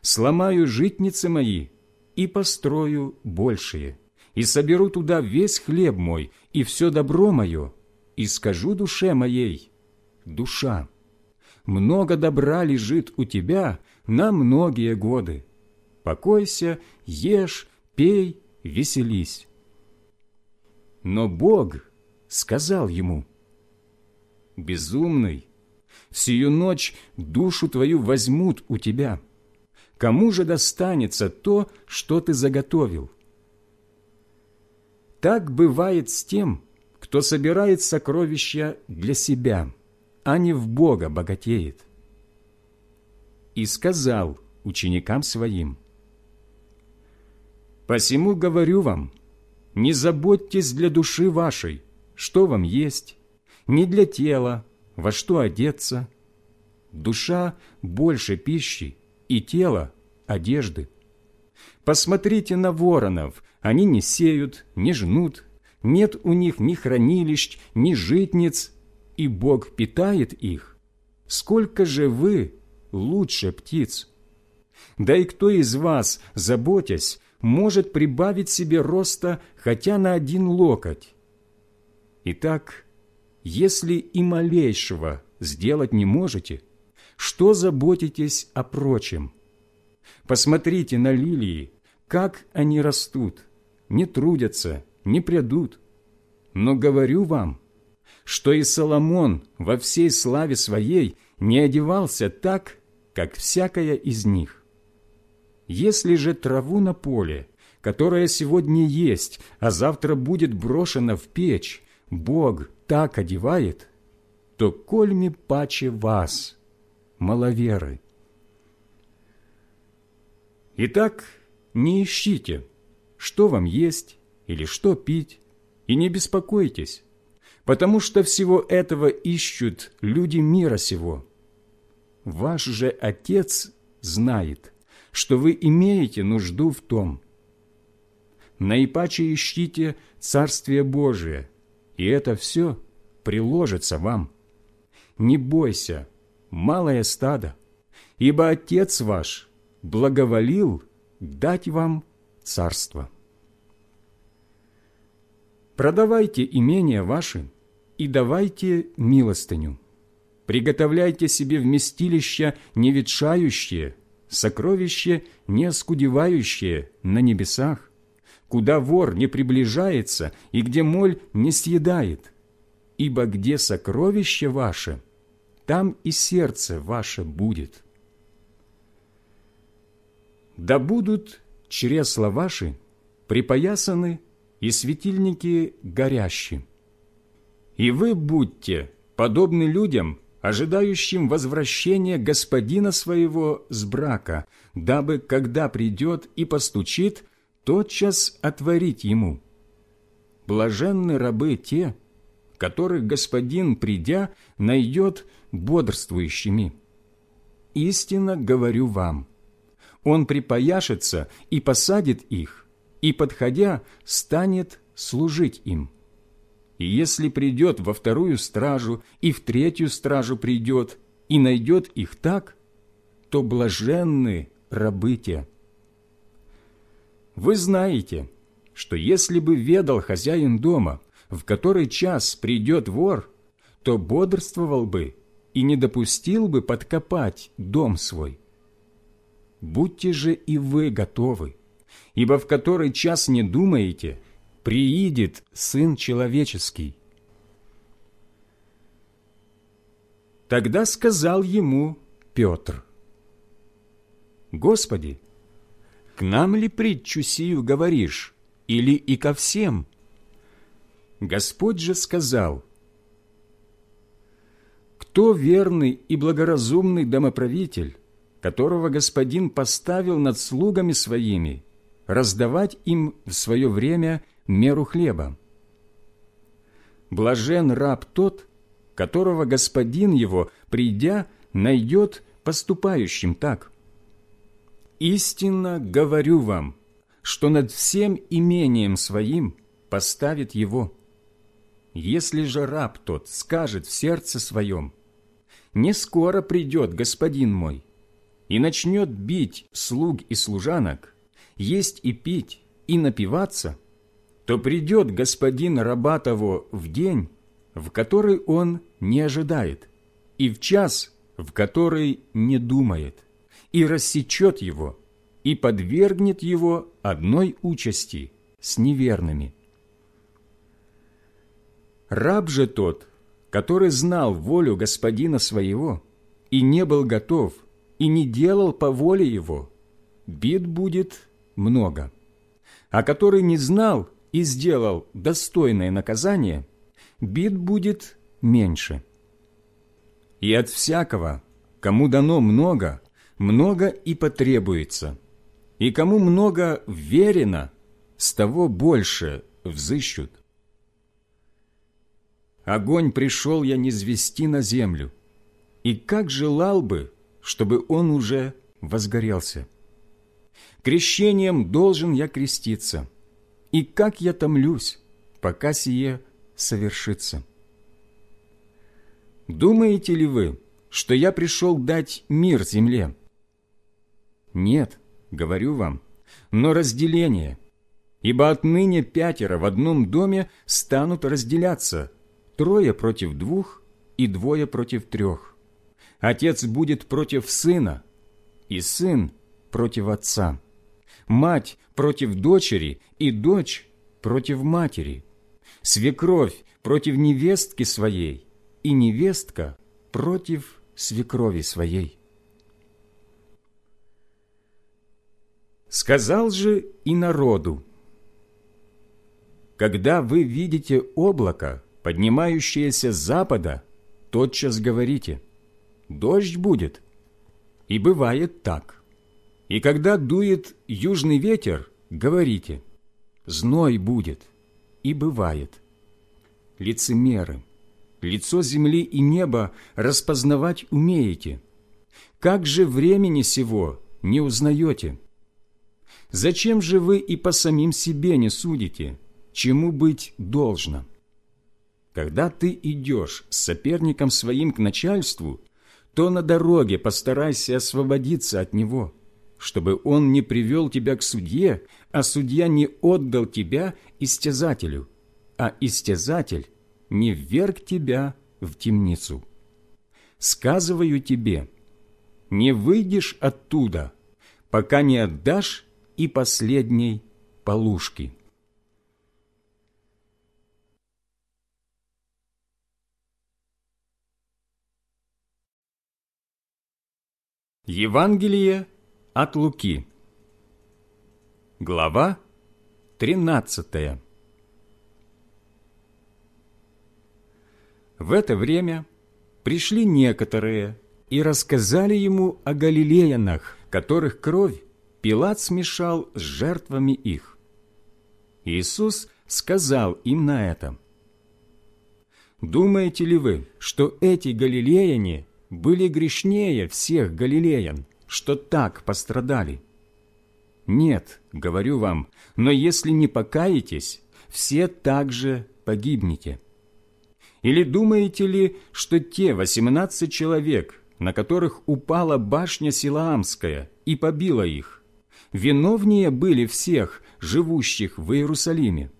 Сломаю житницы мои и построю большие, и соберу туда весь хлеб мой и все добро мое, и скажу душе моей, душа, много добра лежит у тебя на многие годы. Покойся, ешь, пей, веселись. Но Бог сказал ему, «Безумный, сию ночь душу твою возьмут у тебя. Кому же достанется то, что ты заготовил? Так бывает с тем, кто собирает сокровища для себя, а не в Бога богатеет. И сказал ученикам своим, «Посему говорю вам, не заботьтесь для души вашей, что вам есть, не для тела, во что одеться. Душа больше пищи, и тело – одежды. Посмотрите на воронов, они не сеют, не жнут, нет у них ни хранилищ, ни житниц, и Бог питает их. Сколько же вы лучше птиц? Да и кто из вас, заботясь, может прибавить себе роста хотя на один локоть? Итак, если и малейшего сделать не можете, что заботитесь о прочем? Посмотрите на лилии, как они растут, не трудятся, не прядут. Но говорю вам, что и Соломон во всей славе своей не одевался так, как всякая из них. Если же траву на поле, которая сегодня есть, а завтра будет брошена в печь, Бог так одевает, то кольми паче вас, маловеры. Итак, не ищите, что вам есть или что пить, и не беспокойтесь, потому что всего этого ищут люди мира сего. Ваш же Отец знает, что вы имеете нужду в том. Наипаче ищите Царствие Божие – и это все приложится вам. Не бойся, малое стадо, ибо Отец ваш благоволил дать вам царство. Продавайте имения ваши и давайте милостыню. Приготовляйте себе вместилища неветшающие, сокровища не оскудевающие на небесах, куда вор не приближается и где моль не съедает. Ибо где сокровище ваше, там и сердце ваше будет. Да будут чресла ваши припоясаны и светильники горящие. И вы будьте подобны людям, ожидающим возвращения господина своего с брака, дабы, когда придет и постучит, тотчас отворить ему. Блаженны рабы те, которых господин, придя, найдет бодрствующими. Истинно говорю вам, он припояшется и посадит их, и, подходя, станет служить им. И если придет во вторую стражу и в третью стражу придет и найдет их так, то блаженны рабы те. Вы знаете, что если бы ведал хозяин дома, в который час придет вор, то бодрствовал бы и не допустил бы подкопать дом свой. Будьте же и вы готовы, ибо в который час не думаете, приидет Сын Человеческий. Тогда сказал ему Петр, «Господи, к нам ли притчу сию говоришь, или и ко всем?» Господь же сказал, «Кто верный и благоразумный домоправитель, которого Господин поставил над слугами своими, раздавать им в свое время меру хлеба? Блажен раб тот, которого Господин его, придя, найдет поступающим так. Истинно говорю вам, что над всем имением своим поставит его. Если же раб тот скажет в сердце своем, «Не скоро придет господин мой», и начнет бить слуг и служанок, есть и пить, и напиваться, то придет господин раба в день, в который он не ожидает, и в час, в который не думает, и рассечет его, и подвергнет его одной участи с неверными. Раб же тот, который знал волю господина своего и не был готов, и не делал по воле его, бед будет много. А который не знал и сделал достойное наказание, бед будет меньше. И от всякого, кому дано много, много и потребуется, и кому много верено, с того больше взыщут. Огонь пришел я не звести на землю, и как желал бы, чтобы он уже возгорелся. Крещением должен я креститься, и как я томлюсь, пока сие совершится. Думаете ли вы, что я пришел дать мир земле? Нет, говорю вам, но разделение, ибо отныне пятеро в одном доме станут разделяться, трое против двух и двое против трех. Отец будет против сына, и сын против отца, мать против дочери, и дочь против матери, свекровь против невестки своей, и невестка против свекрови своей. Сказал же и народу, «Когда вы видите облако, поднимающееся с запада, тотчас говорите – дождь будет. И бывает так. И когда дует южный ветер, говорите, зной будет. И бывает. Лицемеры, лицо земли и неба распознавать умеете. Как же времени сего не узнаете? Зачем же вы и по самим себе не судите, чему быть должно? Когда ты идешь с соперником своим к начальству – то на дороге постарайся освободиться от него, чтобы он не привел тебя к судье, а судья не отдал тебя истязателю, а истязатель не вверг тебя в темницу. Сказываю тебе, не выйдешь оттуда, пока не отдашь и последней полушки». Евангелие от Луки. Глава 13 В это время пришли некоторые и рассказали ему о галилеянах, которых кровь Пилат смешал с жертвами их. Иисус сказал им на это, «Думаете ли вы, что эти галилеяне были грешнее всех галилеян, что так пострадали? Нет, говорю вам, но если не покаетесь, все также погибнете. Или думаете ли, что те восемнадцать человек, на которых упала башня Силаамская и побила их, виновнее были всех, живущих в Иерусалиме?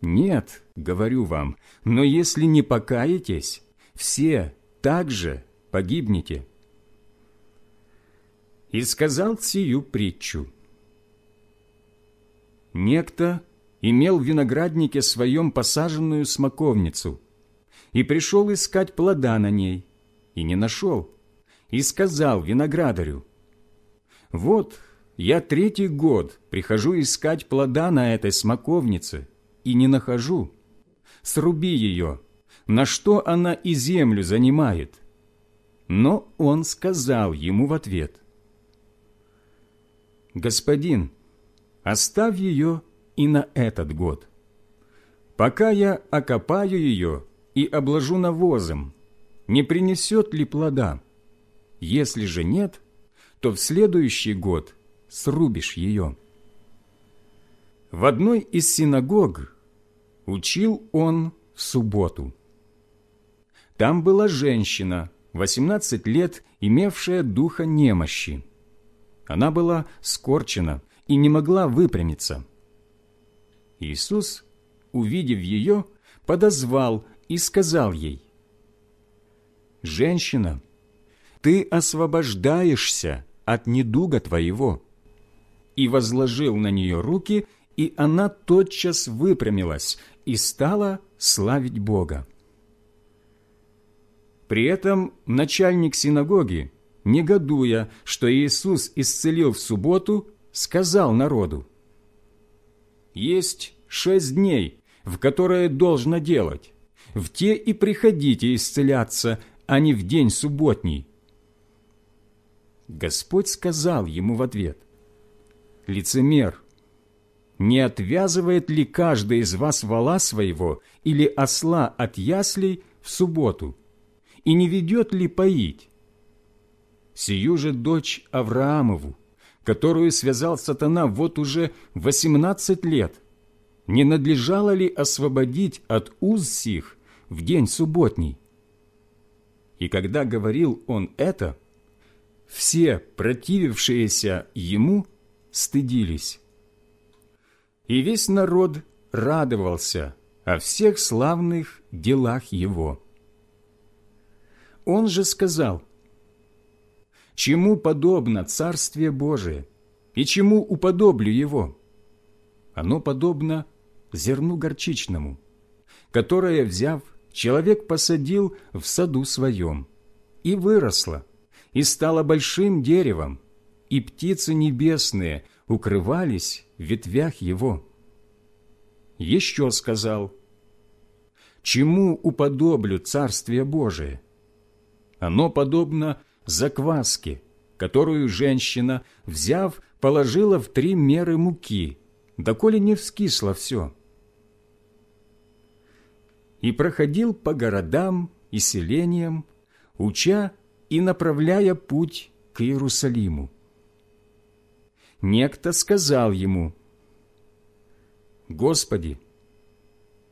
Нет, говорю вам, но если не покаетесь, все также погибнете. И сказал сию притчу. Некто имел в винограднике своем посаженную смоковницу и пришел искать плода на ней, и не нашел, и сказал виноградарю, «Вот, я третий год прихожу искать плода на этой смоковнице, и не нахожу. Сруби ее, на что она и землю занимает». Но он сказал ему в ответ, «Господин, оставь ее и на этот год. Пока я окопаю ее и обложу навозом, не принесет ли плода? Если же нет, то в следующий год срубишь ее». В одной из синагог учил он в субботу. Там была женщина, 18 лет, имевшая духа немощи. Она была скорчена и не могла выпрямиться. Иисус, увидев ее, подозвал и сказал ей, «Женщина, ты освобождаешься от недуга твоего». И возложил на нее руки, и она тотчас выпрямилась и стала славить Бога. При этом начальник синагоги, негодуя, что Иисус исцелил в субботу, сказал народу, «Есть шесть дней, в которые должно делать. В те и приходите исцеляться, а не в день субботний». Господь сказал ему в ответ, «Лицемер, не отвязывает ли каждый из вас вала своего или осла от яслей в субботу, и не ведет ли поить? Сию же дочь Авраамову, которую связал сатана вот уже восемнадцать лет, не надлежало ли освободить от уз сих в день субботний? И когда говорил он это, все противившиеся ему стыдились. И весь народ радовался о всех славных делах его. Он же сказал, чему подобно Царствие Божие и чему уподоблю его? Оно подобно зерну горчичному, которое, взяв, человек посадил в саду своем, и выросло, и стало большим деревом, и птицы небесные укрывались в ветвях его. Еще сказал, чему уподоблю Царствие Божие? Оно подобно закваски, которую женщина, взяв, положила в три меры муки, доколе не вскисло все. И проходил по городам и селениям, уча и направляя путь к Иерусалиму. Некто сказал ему, «Господи,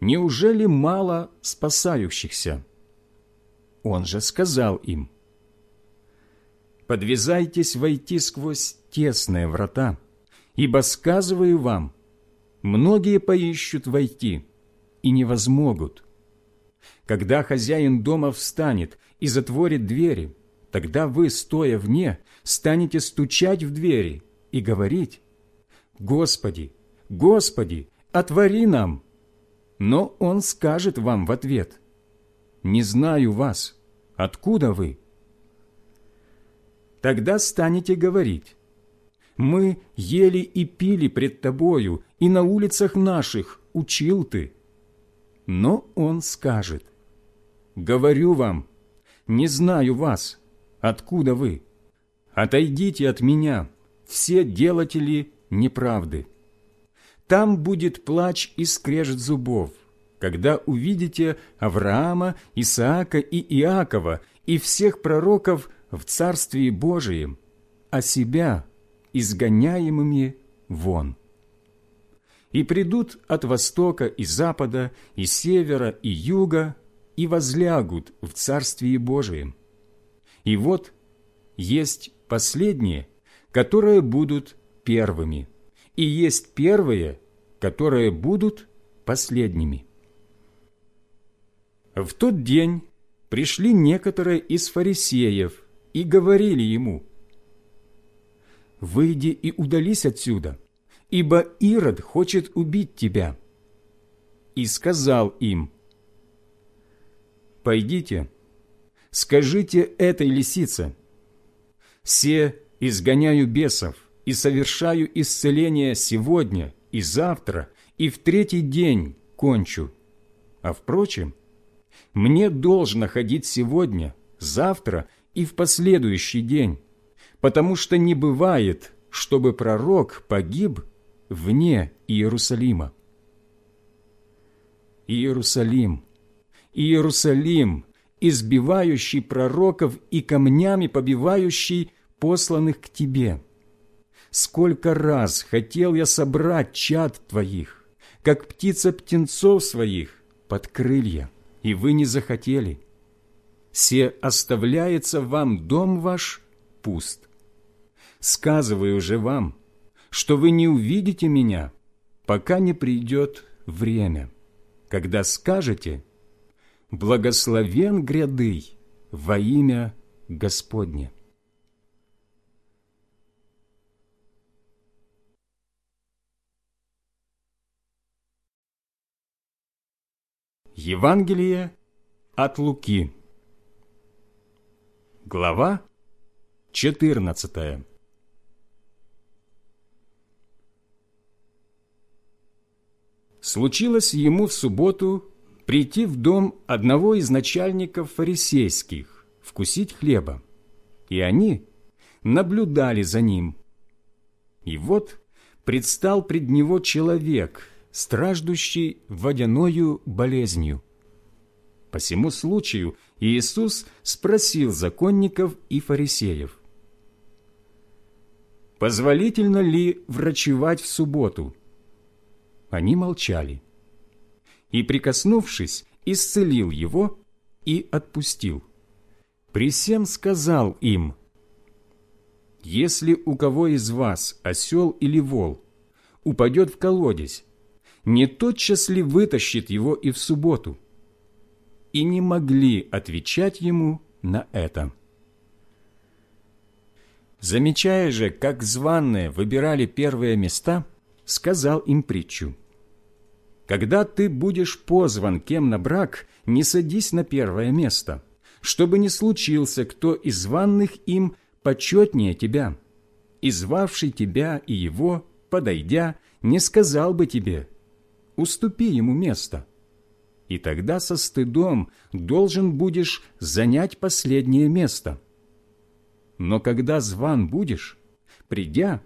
неужели мало спасающихся?» Он же сказал им, подвязайтесь войти сквозь тесные врата, ибо, сказываю вам, многие поищут войти и не возмогут. Когда хозяин дома встанет и затворит двери, тогда вы, стоя вне, станете стучать в двери и говорить, «Господи, Господи, отвори нам!» Но он скажет вам в ответ, «Не знаю вас, откуда вы?» Тогда станете говорить, «Мы ели и пили пред Тобою, и на улицах наших учил Ты». Но он скажет, говорю вам, не знаю вас, откуда вы. Отойдите от меня, все делатели неправды. Там будет плач и скрежет зубов, когда увидите Авраама, Исаака и Иакова и всех пророков в Царствии Божием, а себя изгоняемыми вон. И придут от востока и запада, и севера, и юга, и возлягут в Царствии Божием. И вот есть последние, которые будут первыми, и есть первые, которые будут последними. В тот день пришли некоторые из фарисеев и говорили ему, «Выйди и удались отсюда, ибо Ирод хочет убить тебя». И сказал им, «Пойдите, скажите этой лисице, все изгоняю бесов и совершаю исцеление сегодня и завтра, и в третий день кончу. А впрочем, мне должно ходить сегодня, завтра и в последующий день, потому что не бывает, чтобы пророк погиб вне Иерусалима. Иерусалим, Иерусалим, избивающий пророков и камнями побивающий посланных к тебе. Сколько раз хотел я собрать чад твоих, как птица птенцов своих под крылья, и вы не захотели. Се оставляется вам дом ваш пуст. Сказываю же вам, что вы не увидите меня, пока не придет время, когда скажете «Благословен грядый во имя Господне». Евангелие от Луки Глава 14 Случилось ему в субботу прийти в дом одного из начальников фарисейских, вкусить хлеба, и они наблюдали за ним. И вот предстал пред него человек – страждущий водяною болезнью. По всему случаю Иисус спросил законников и фарисеев, «Позволительно ли врачевать в субботу?» Они молчали. И, прикоснувшись, исцелил его и отпустил. При всем сказал им, «Если у кого из вас осел или вол упадет в колодец не тотчас ли вытащит его и в субботу? И не могли отвечать ему на это. Замечая же, как званные выбирали первые места, сказал им притчу. «Когда ты будешь позван кем на брак, не садись на первое место, чтобы не случился кто из званных им почетнее тебя, и звавший тебя и его, подойдя, не сказал бы тебе, уступи ему место. И тогда со стыдом должен будешь занять последнее место. Но когда зван будешь, придя,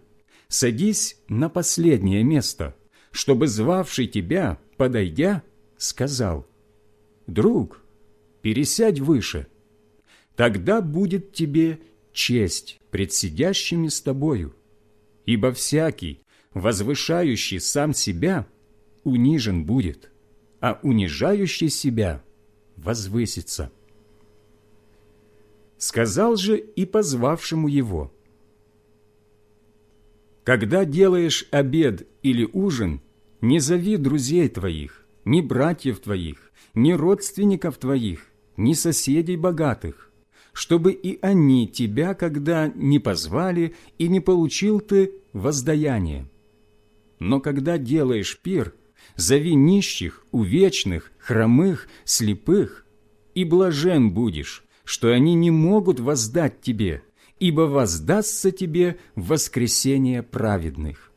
садись на последнее место, чтобы звавший тебя, подойдя, сказал, «Друг, пересядь выше, тогда будет тебе честь пред сидящими с тобою, ибо всякий, возвышающий сам себя – унижен будет, а унижающий себя возвысится. Сказал же и позвавшему его, «Когда делаешь обед или ужин, не зови друзей твоих, ни братьев твоих, ни родственников твоих, ни соседей богатых, чтобы и они тебя, когда не позвали, и не получил ты воздаяние. Но когда делаешь пир, зови нищих, увечных, хромых, слепых, и блажен будешь, что они не могут воздать тебе, ибо воздастся тебе воскресение праведных».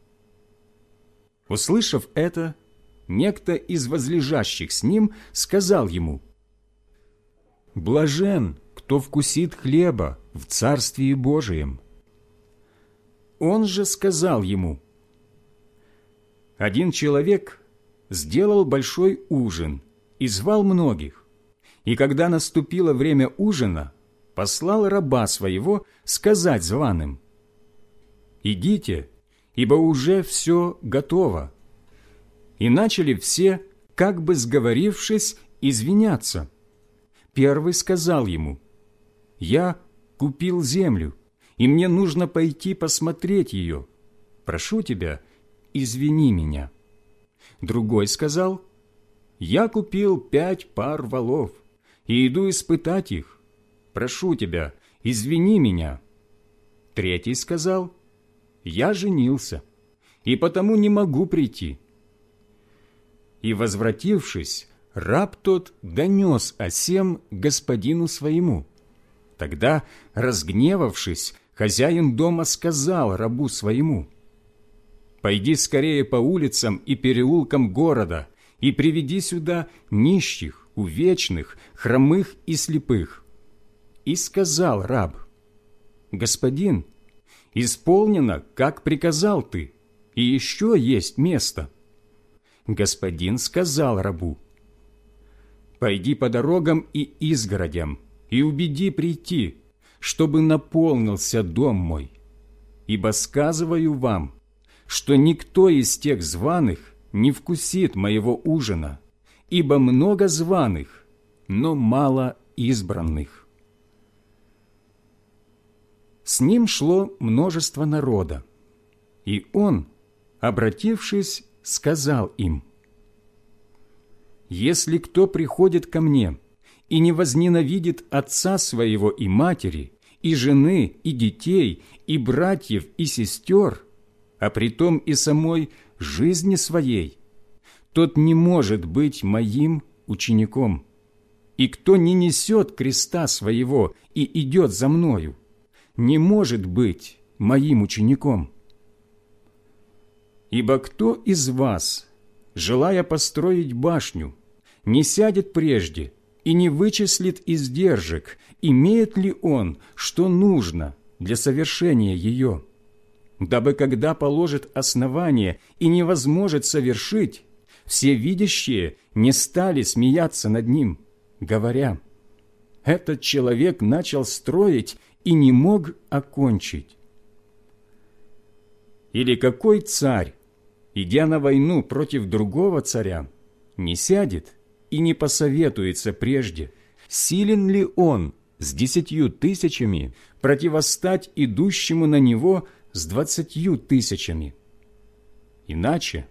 Услышав это, некто из возлежащих с ним сказал ему, блажен, кто вкусит хлеба в Царствии Божием. Он же сказал ему, один человек сделал большой ужин и звал многих, и когда наступило время ужина, послал раба своего сказать званым, «Идите, ибо уже все готово». И начали все, как бы сговорившись, извиняться. Первый сказал ему, «Я купил землю, и мне нужно пойти посмотреть ее. Прошу тебя, извини меня». Другой сказал, «Я купил пять пар валов и иду испытать их. Прошу тебя, извини меня». Третий сказал, «Я женился, и потому не могу прийти». И, возвратившись, раб тот донес о сем господину своему. Тогда, разгневавшись, хозяин дома сказал рабу своему, «Пойди скорее по улицам и переулкам города и приведи сюда нищих, увечных, хромых и слепых». И сказал раб, «Господин, исполнено, как приказал ты, и еще есть место». Господин сказал рабу, «Пойди по дорогам и изгородям, и убеди прийти, чтобы наполнился дом мой. Ибо сказываю вам, что никто из тех званых не вкусит моего ужина, ибо много званых, но мало избранных». С ним шло множество народа, и он, обратившись, сказал им, «Если кто приходит ко мне и не возненавидит отца своего и матери, и жены, и детей, и братьев, и сестер, а притом и самой жизни своей, тот не может быть моим учеником. И кто не несет креста своего и идет за мною, не может быть моим учеником. Ибо кто из вас, желая построить башню, не сядет прежде и не вычислит издержек, имеет ли он, что нужно для совершения ее, дабы когда положит основание и не возможет совершить, все видящие не стали смеяться над ним, говоря, «Этот человек начал строить и не мог окончить». Или какой царь, идя на войну против другого царя, не сядет и не посоветуется прежде, силен ли он с десятью тысячами противостать идущему на него с двадцатью тысячами. Иначе,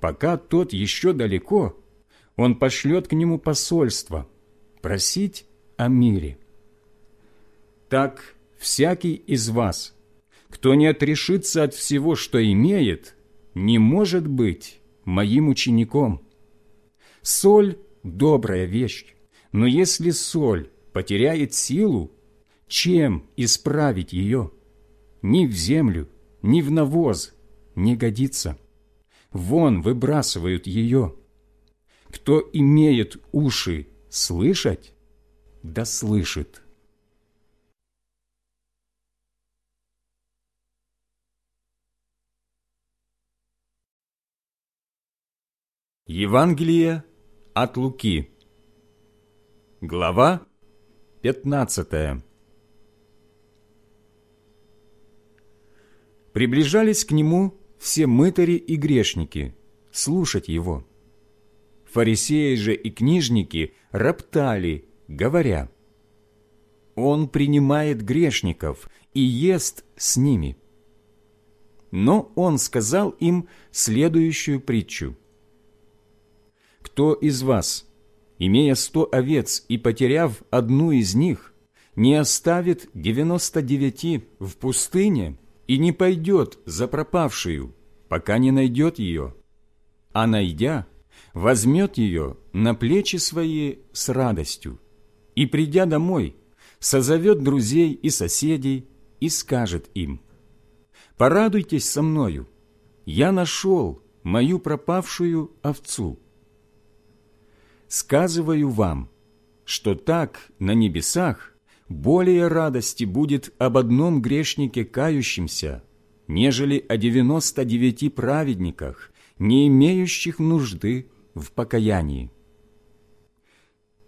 пока тот еще далеко, он пошлет к нему посольство, просить о мире. Так всякий из вас, кто не отрешится от всего, что имеет, не может быть моим учеником. Соль – добрая вещь, но если соль потеряет силу, чем исправить ее? Ни в землю, ни в навоз не годится. Вон выбрасывают ее. Кто имеет уши слышать, да слышит. Евангелие от Луки Глава 15 Приближались к нему все мытари и грешники, слушать его. Фарисеи же и книжники роптали, говоря, «Он принимает грешников и ест с ними». Но он сказал им следующую притчу – кто из вас, имея сто овец и потеряв одну из них, не оставит девяносто девяти в пустыне и не пойдет за пропавшую, пока не найдет ее, а найдя, возьмет ее на плечи свои с радостью и, придя домой, созовет друзей и соседей и скажет им, «Порадуйтесь со мною, я нашел мою пропавшую овцу» сказываю вам, что так на небесах более радости будет об одном грешнике кающемся, нежели о девяносто девяти праведниках, не имеющих нужды в покаянии.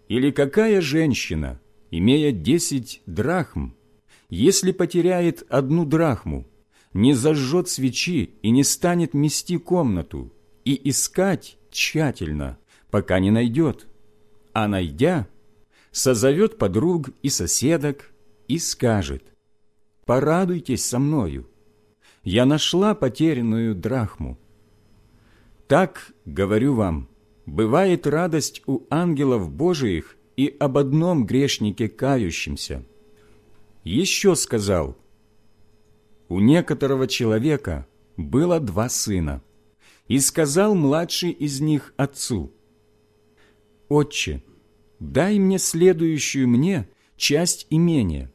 Или какая женщина, имея десять драхм, если потеряет одну драхму, не зажжет свечи и не станет мести комнату и искать тщательно, пока не найдет, а найдя, созовет подруг и соседок и скажет, «Порадуйтесь со мною, я нашла потерянную драхму». Так, говорю вам, бывает радость у ангелов Божиих и об одном грешнике кающемся. Еще сказал, у некоторого человека было два сына, и сказал младший из них отцу, «Отче, дай мне следующую мне часть имения».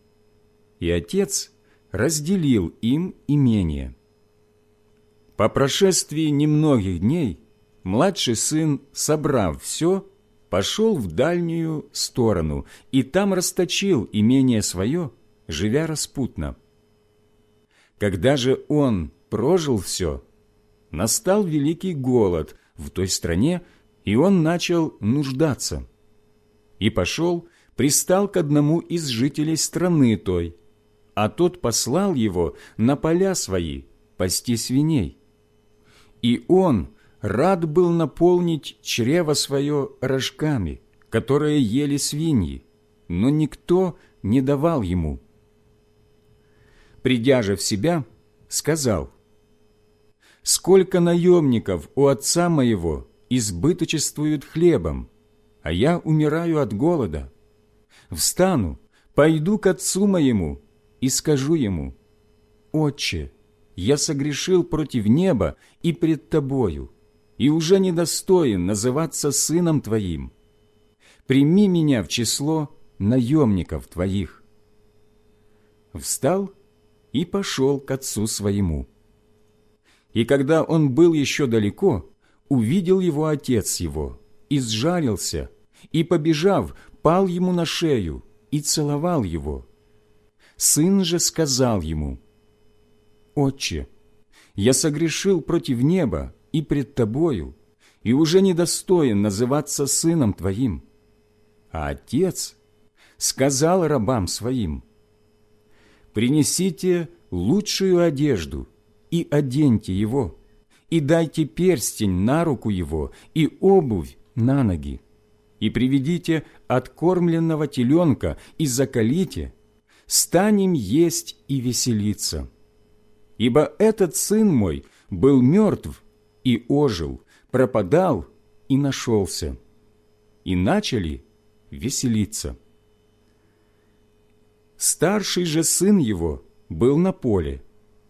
И отец разделил им имение. По прошествии немногих дней младший сын, собрав все, пошел в дальнюю сторону и там расточил имение свое, живя распутно. Когда же он прожил все, настал великий голод в той стране, и он начал нуждаться. И пошел, пристал к одному из жителей страны той, а тот послал его на поля свои пасти свиней. И он рад был наполнить чрево свое рожками, которые ели свиньи, но никто не давал ему. Придя же в себя, сказал, «Сколько наемников у отца моего избыточествуют хлебом, а я умираю от голода. Встану, пойду к отцу моему и скажу ему, «Отче, я согрешил против неба и пред тобою, и уже недостоин называться сыном твоим. Прими меня в число наемников твоих». Встал и пошел к отцу своему. И когда он был еще далеко, увидел его отец его, и сжалился, и, побежав, пал ему на шею и целовал его. Сын же сказал ему, «Отче, я согрешил против неба и пред тобою, и уже недостоин называться сыном твоим». А отец сказал рабам своим, «Принесите лучшую одежду и оденьте его, и дайте перстень на руку его и обувь на ноги, и приведите откормленного теленка и закалите, станем есть и веселиться. Ибо этот сын мой был мертв и ожил, пропадал и нашелся. И начали веселиться. Старший же сын его был на поле,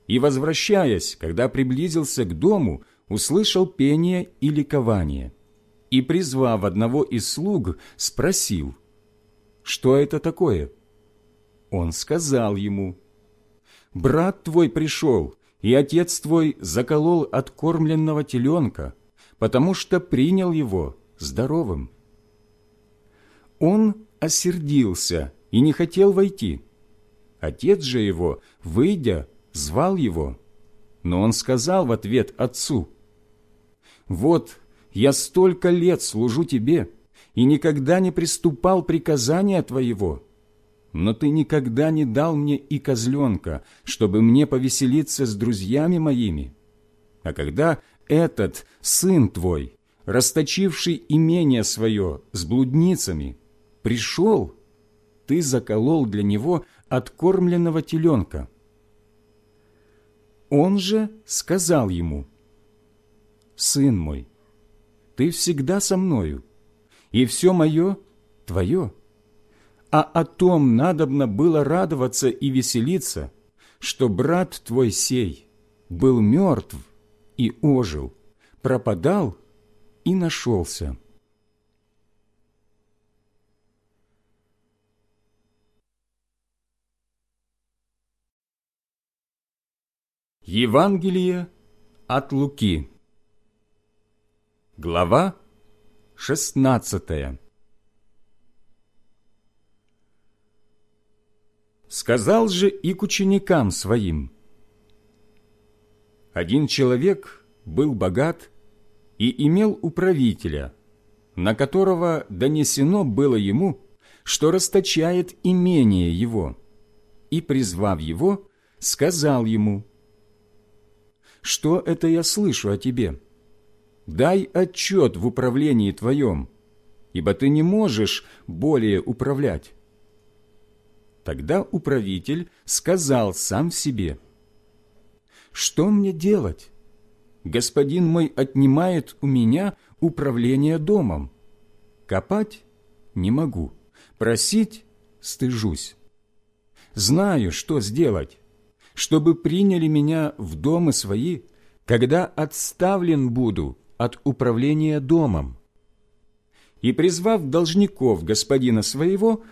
и, возвращаясь, когда приблизился к дому, услышал пение и ликование, и, призвав одного из слуг, спросил, «Что это такое?» Он сказал ему, «Брат твой пришел, и отец твой заколол откормленного теленка, потому что принял его здоровым». Он осердился и не хотел войти. Отец же его, выйдя, звал его, но он сказал в ответ отцу, «Вот, я столько лет служу тебе и никогда не приступал приказания твоего, но ты никогда не дал мне и козленка, чтобы мне повеселиться с друзьями моими. А когда этот сын твой, расточивший имение свое с блудницами, пришел, ты заколол для него откормленного теленка. Он же сказал ему, «Сын мой, ты всегда со мною, и все мое твое» а о том надобно было радоваться и веселиться, что брат твой сей был мертв и ожил, пропадал и нашелся. Евангелие от Луки Глава шестнадцатая Сказал же и к ученикам своим. Один человек был богат и имел управителя, на которого донесено было ему, что расточает имение его, и, призвав его, сказал ему, «Что это я слышу о тебе? Дай отчет в управлении твоем, ибо ты не можешь более управлять». Тогда управитель сказал сам себе, «Что мне делать? Господин мой отнимает у меня управление домом. Копать не могу, просить стыжусь. Знаю, что сделать, чтобы приняли меня в дома свои, когда отставлен буду от управления домом. И, призвав должников господина своего,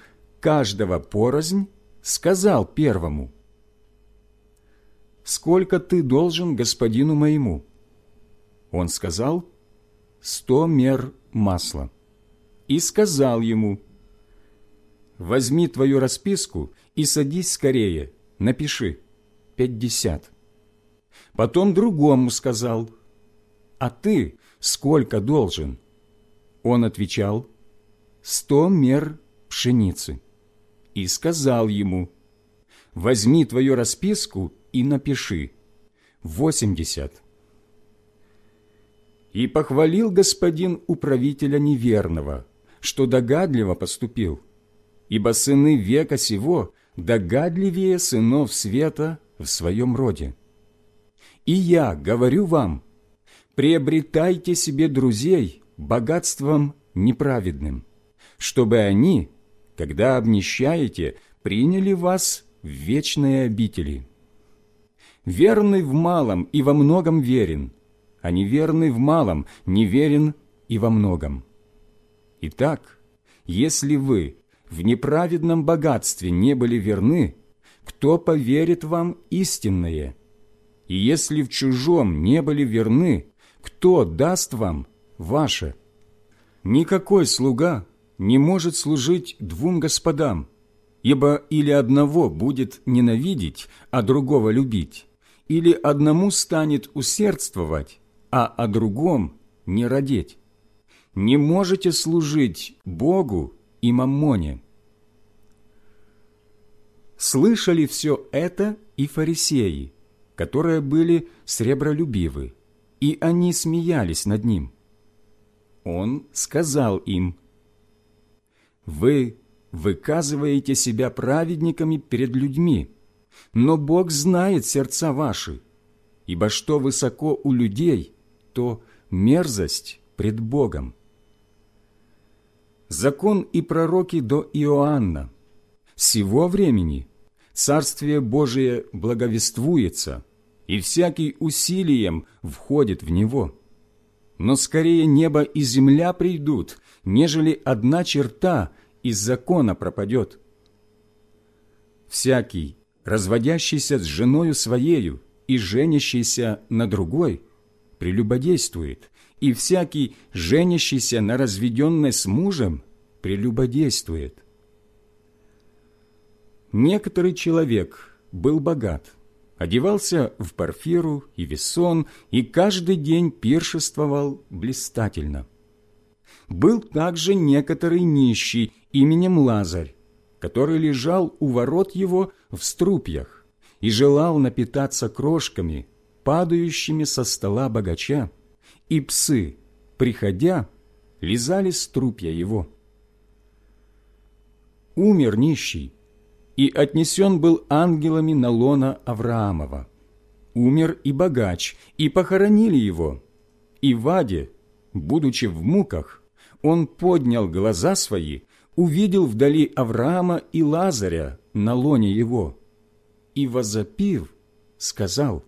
каждого порознь, сказал первому, «Сколько ты должен господину моему?» Он сказал, «Сто мер масла». И сказал ему, «Возьми твою расписку и садись скорее, напиши, пятьдесят». Потом другому сказал, «А ты сколько должен?» Он отвечал, «Сто мер пшеницы» и сказал ему, «Возьми твою расписку и напиши, восемьдесят». И похвалил господин управителя неверного, что догадливо поступил, ибо сыны века сего догадливее сынов света в своем роде. И я говорю вам, приобретайте себе друзей богатством неправедным, чтобы они когда обнищаете, приняли вас в вечные обители. Верный в малом и во многом верен, а неверный в малом неверен и во многом. Итак, если вы в неправедном богатстве не были верны, кто поверит вам истинное? И если в чужом не были верны, кто даст вам ваше? Никакой слуга не может служить двум господам, ибо или одного будет ненавидеть, а другого любить, или одному станет усердствовать, а о другом не родить. Не можете служить Богу и Маммоне. Слышали все это и фарисеи, которые были сребролюбивы, и они смеялись над ним. Он сказал им – вы выказываете себя праведниками перед людьми, но Бог знает сердца ваши, ибо что высоко у людей, то мерзость пред Богом. Закон и пророки до Иоанна. Сего времени Царствие Божие благовествуется, и всякий усилием входит в него. Но скорее небо и земля придут, нежели одна черта из закона пропадет. Всякий, разводящийся с женою своею и женящийся на другой, прелюбодействует, и всякий, женящийся на разведенной с мужем, прелюбодействует. Некоторый человек был богат, одевался в парфиру и весон и каждый день пиршествовал блистательно – был также некоторый нищий именем Лазарь, который лежал у ворот его в струпьях и желал напитаться крошками, падающими со стола богача, и псы, приходя, лизали струпья его. Умер нищий, и отнесен был ангелами на лона Авраамова. Умер и богач, и похоронили его. И Ваде, будучи в муках, он поднял глаза свои, увидел вдали Авраама и Лазаря на лоне его, и, возопив, сказал,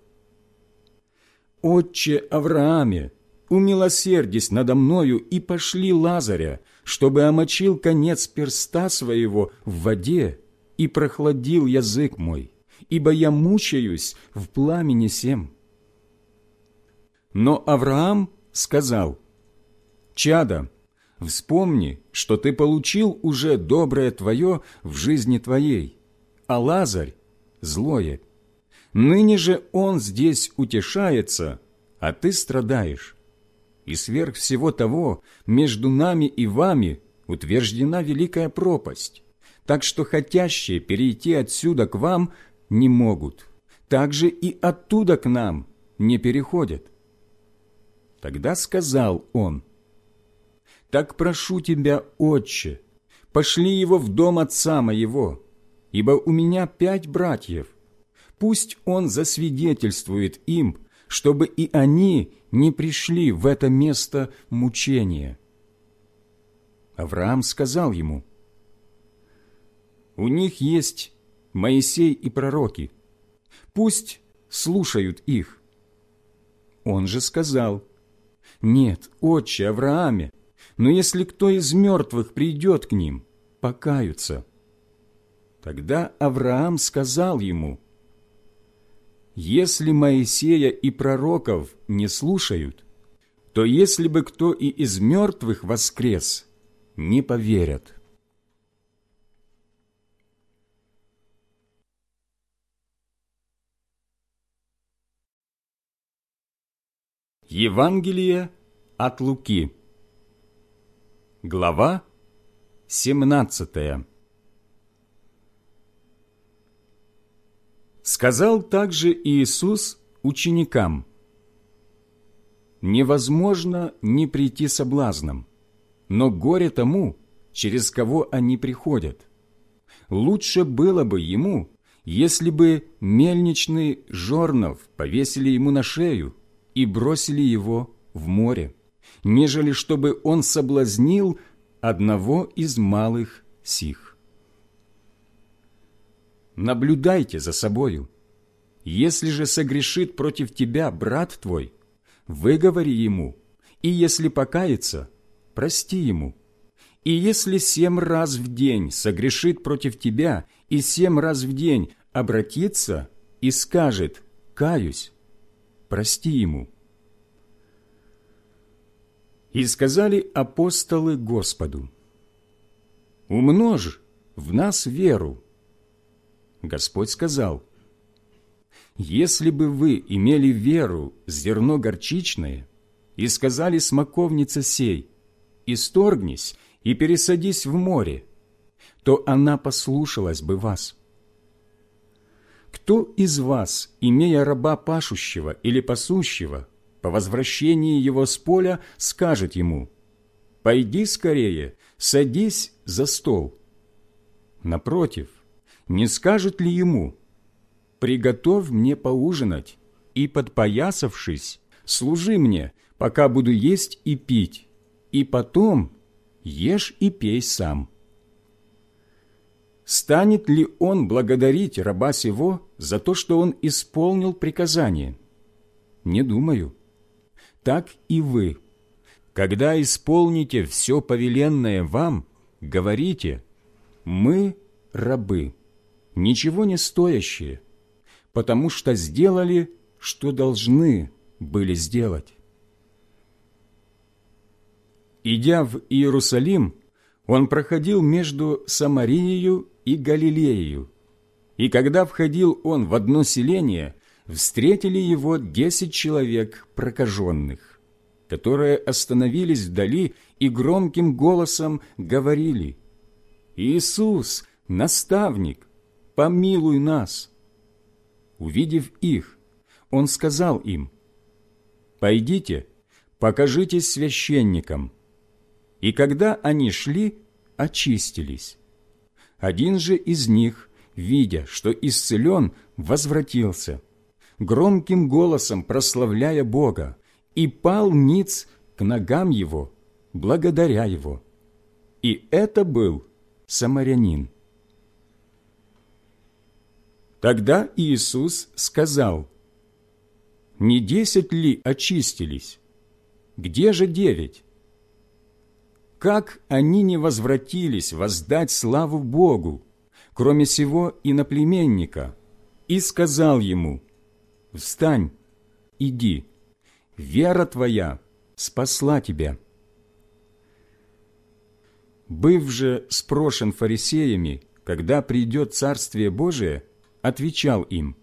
«Отче Аврааме, умилосердись надо мною и пошли Лазаря, чтобы омочил конец перста своего в воде и прохладил язык мой, ибо я мучаюсь в пламени сем». Но Авраам сказал, «Чада, Вспомни, что ты получил уже доброе твое в жизни твоей, а Лазарь – злое. Ныне же он здесь утешается, а ты страдаешь. И сверх всего того между нами и вами утверждена великая пропасть, так что хотящие перейти отсюда к вам не могут, также и оттуда к нам не переходят. Тогда сказал он, «Так прошу тебя, отче, пошли его в дом отца моего, ибо у меня пять братьев. Пусть он засвидетельствует им, чтобы и они не пришли в это место мучения». Авраам сказал ему, «У них есть Моисей и пророки, пусть слушают их». Он же сказал, «Нет, отче Аврааме, но если кто из мертвых придет к ним, покаются». Тогда Авраам сказал ему, «Если Моисея и пророков не слушают, то если бы кто и из мертвых воскрес, не поверят». Евангелие от Луки Глава 17 Сказал также Иисус ученикам, «Невозможно не прийти соблазном, но горе тому, через кого они приходят. Лучше было бы ему, если бы мельничный жорнов повесили ему на шею, и бросили его в море, нежели чтобы он соблазнил одного из малых сих. Наблюдайте за собою. Если же согрешит против тебя брат твой, выговори ему, и если покается, прости ему. И если семь раз в день согрешит против тебя, и семь раз в день обратится и скажет «каюсь», прости ему». И сказали апостолы Господу, «Умножь в нас веру». Господь сказал, «Если бы вы имели веру зерно горчичное и сказали смоковница сей, исторгнись и пересадись в море, то она послушалась бы вас. Кто из вас, имея раба пашущего или пасущего, по возвращении его с поля скажет ему, «Пойди скорее, садись за стол». Напротив, не скажет ли ему, «Приготовь мне поужинать, и, подпоясавшись, служи мне, пока буду есть и пить, и потом ешь и пей сам». Станет ли он благодарить раба сего за то, что он исполнил приказание? Не думаю. Так и вы. Когда исполните все повеленное вам, говорите, мы рабы, ничего не стоящие, потому что сделали, что должны были сделать. Идя в Иерусалим, он проходил между Самарией и Галилею. И когда входил он в одно селение, встретили его десять человек прокаженных, которые остановились вдали и громким голосом говорили «Иисус, наставник, помилуй нас!» Увидев их, он сказал им «Пойдите, покажитесь священникам». И когда они шли, очистились. Один же из них, видя, что исцелен, возвратился, громким голосом прославляя Бога, и пал ниц к ногам его, благодаря его. И это был самарянин. Тогда Иисус сказал, «Не десять ли очистились? Где же девять?» Как они не возвратились воздать славу Богу, кроме сего иноплеменника, и сказал ему, «Встань, иди, вера твоя спасла тебя». Быв же спрошен фарисеями, когда придет Царствие Божие, отвечал им,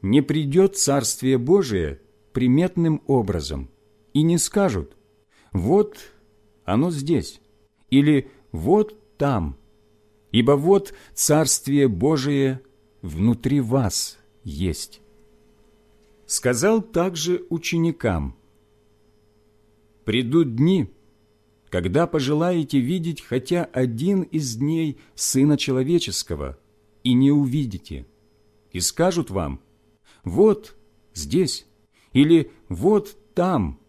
«Не придет Царствие Божие приметным образом, и не скажут, вот оно здесь, или вот там, ибо вот Царствие Божие внутри вас есть». Сказал также ученикам, «Придут дни, когда пожелаете видеть хотя один из дней Сына Человеческого, и не увидите, и скажут вам, вот здесь, или вот там,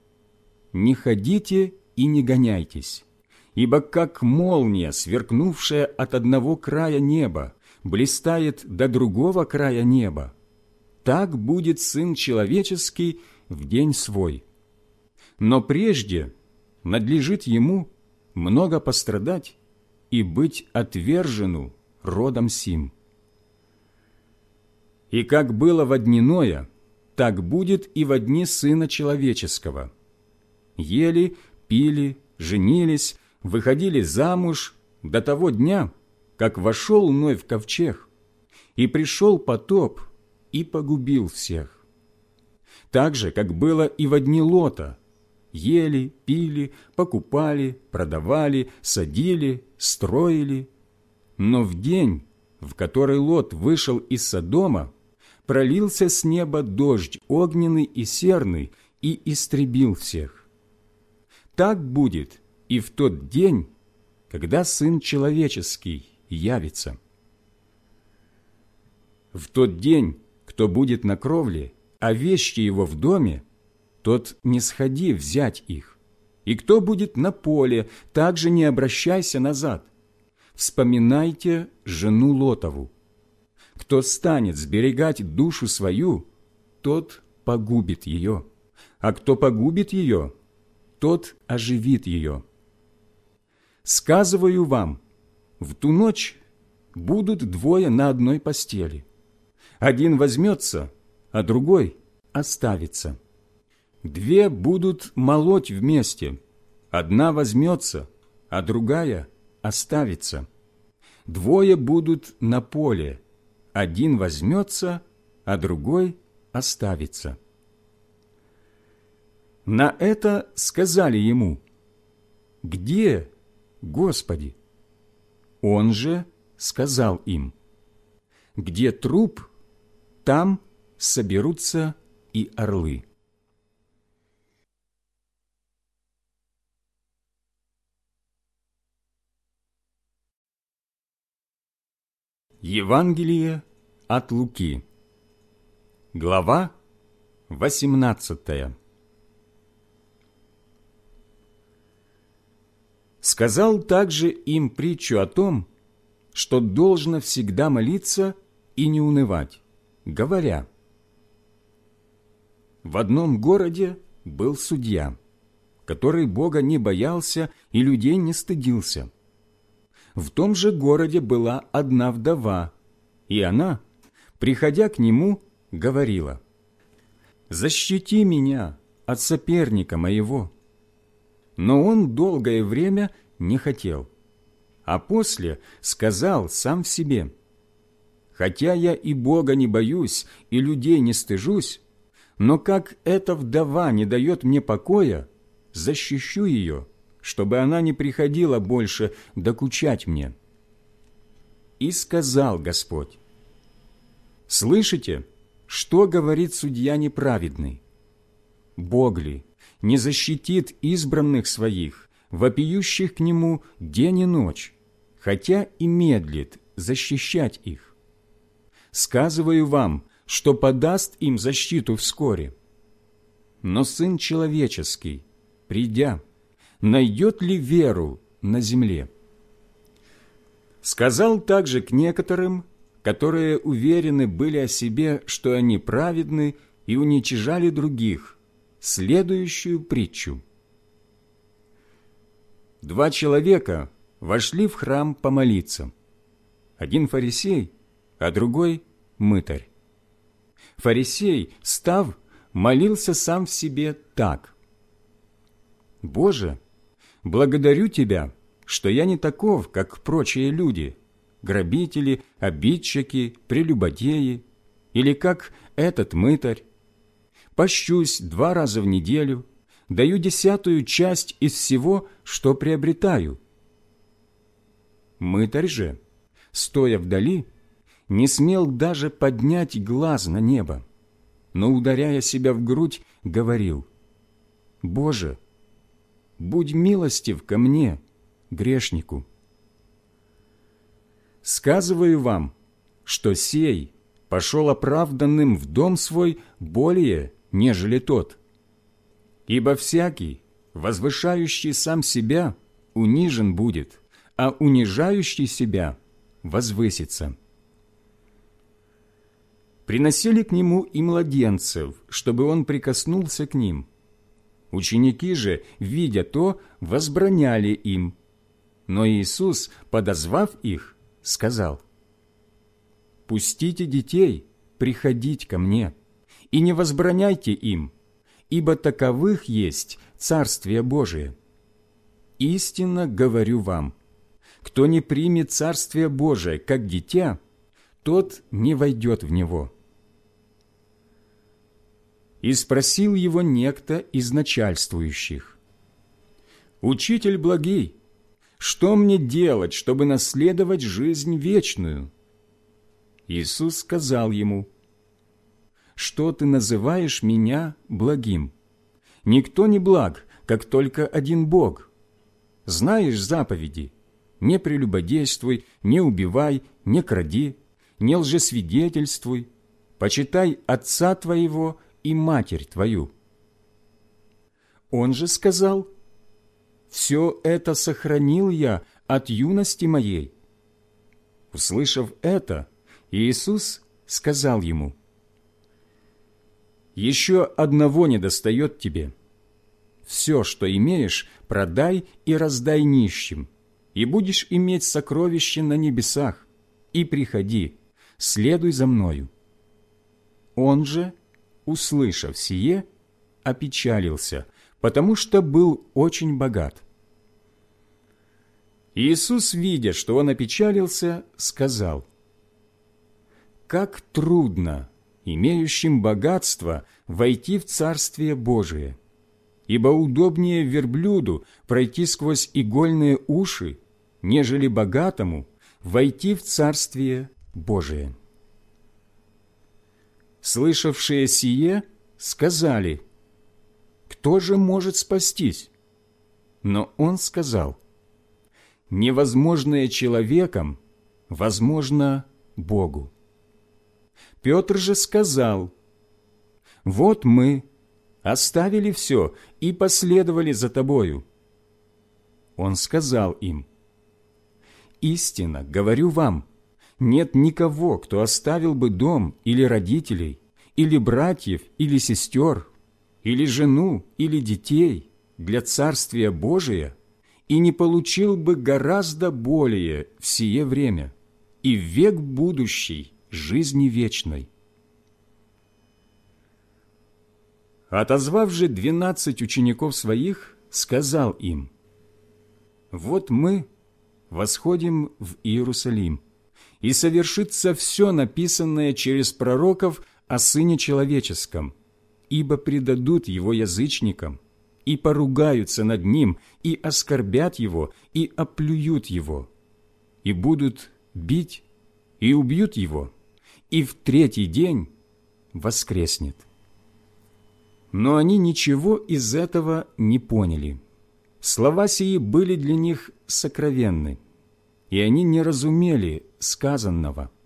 не ходите и не гоняйтесь, ибо как молния, сверкнувшая от одного края неба, блистает до другого края неба, так будет Сын Человеческий в день свой. Но прежде надлежит Ему много пострадать и быть отвержену родом сим. И как было во дни Ноя, так будет и во дни Сына Человеческого. Ели, пили, женились, выходили замуж до того дня, как вошел Ной в ковчег, и пришел потоп и погубил всех. Так же, как было и во дни Лота, ели, пили, покупали, продавали, садили, строили. Но в день, в который Лот вышел из Содома, пролился с неба дождь огненный и серный и истребил всех. Так будет и в тот день, когда Сын Человеческий явится. В тот день, кто будет на кровле, а вещи его в доме, тот не сходи взять их. И кто будет на поле, также не обращайся назад. Вспоминайте жену Лотову. Кто станет сберегать душу свою, тот погубит ее, а кто погубит ее, тот оживит ее. Сказываю вам, в ту ночь будут двое на одной постели. Один возьмется, а другой оставится. Две будут молоть вместе, одна возьмется, а другая оставится. Двое будут на поле, один возьмется, а другой оставится. На это сказали ему, «Где, Господи?» Он же сказал им, «Где труп, там соберутся и орлы». Евангелие от Луки Глава 18 Сказал также им притчу о том, что должно всегда молиться и не унывать, говоря, «В одном городе был судья, который Бога не боялся и людей не стыдился» в том же городе была одна вдова, и она, приходя к нему, говорила, «Защити меня от соперника моего». Но он долгое время не хотел, а после сказал сам в себе, «Хотя я и Бога не боюсь, и людей не стыжусь, но как эта вдова не дает мне покоя, защищу ее, чтобы она не приходила больше докучать мне. И сказал Господь, «Слышите, что говорит судья неправедный? Бог ли не защитит избранных своих, вопиющих к Нему день и ночь, хотя и медлит защищать их? Сказываю вам, что подаст им защиту вскоре. Но Сын Человеческий, придя, найдет ли веру на земле. Сказал также к некоторым, которые уверены были о себе, что они праведны и уничижали других, следующую притчу. Два человека вошли в храм помолиться. Один фарисей, а другой – мытарь. Фарисей, став, молился сам в себе так. «Боже, благодарю Тебя, что я не таков, как прочие люди, грабители, обидчики, прелюбодеи, или как этот мытарь. Пощусь два раза в неделю, даю десятую часть из всего, что приобретаю. Мытарь же, стоя вдали, не смел даже поднять глаз на небо, но, ударяя себя в грудь, говорил, «Боже, будь милостив ко мне, грешнику». Сказываю вам, что сей пошел оправданным в дом свой более, нежели тот. Ибо всякий, возвышающий сам себя, унижен будет, а унижающий себя возвысится. Приносили к нему и младенцев, чтобы он прикоснулся к ним. Ученики же, видя то, возбраняли им. Но Иисус, подозвав их, сказал, «Пустите детей приходить ко мне, и не возбраняйте им, ибо таковых есть Царствие Божие. Истинно говорю вам, кто не примет Царствие Божие как дитя, тот не войдет в него». И спросил его некто из начальствующих, «Учитель благий, что мне делать, чтобы наследовать жизнь вечную?» Иисус сказал ему, «Что ты называешь меня благим? Никто не благ, как только один Бог. Знаешь заповеди? Не прелюбодействуй, не убивай, не кради, не лжесвидетельствуй, почитай отца твоего и матерь твою». Он же сказал, все это сохранил я от юности моей». Услышав это, Иисус сказал ему, «Еще одного недостает тебе. Все, что имеешь, продай и раздай нищим, и будешь иметь сокровище на небесах, и приходи, следуй за мною». Он же, услышав сие, опечалился – потому что был очень богат. Иисус, видя, что он опечалился, сказал, «Как трудно имеющим богатство войти в Царствие Божие, ибо удобнее верблюду пройти сквозь игольные уши, нежели богатому войти в Царствие Божие». Слышавшие сие сказали – кто же может спастись? Но он сказал, невозможное человеком возможно Богу. Петр же сказал, вот мы оставили все и последовали за тобою. Он сказал им, «Истинно, говорю вам, нет никого, кто оставил бы дом или родителей, или братьев, или сестер, или жену, или детей для Царствия Божия и не получил бы гораздо более в сие время и в век будущий жизни вечной. Отозвав же двенадцать учеников своих, сказал им, «Вот мы восходим в Иерусалим, и совершится все написанное через пророков о Сыне Человеческом, ибо предадут его язычникам, и поругаются над ним, и оскорбят его, и оплюют его, и будут бить, и убьют его, и в третий день воскреснет. Но они ничего из этого не поняли. Слова сии были для них сокровенны, и они не разумели сказанного –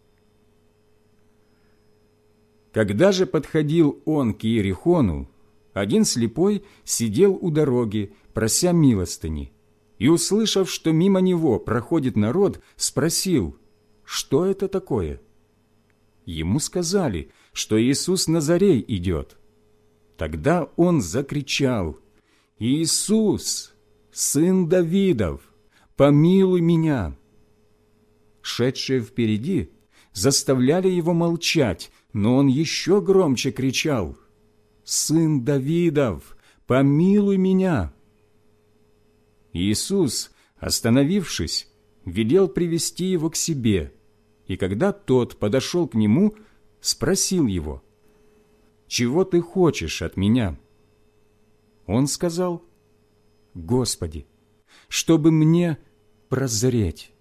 когда же подходил он к Иерихону, один слепой сидел у дороги, прося милостыни, и, услышав, что мимо него проходит народ, спросил, что это такое? Ему сказали, что Иисус Назарей идет. Тогда он закричал, «Иисус, сын Давидов, помилуй меня!» Шедшие впереди заставляли его молчать, но он еще громче кричал «Сын Давидов, помилуй меня!» Иисус, остановившись, велел привести его к себе, и когда тот подошел к нему, спросил его, «Чего ты хочешь от меня?» Он сказал, «Господи, чтобы мне прозреть».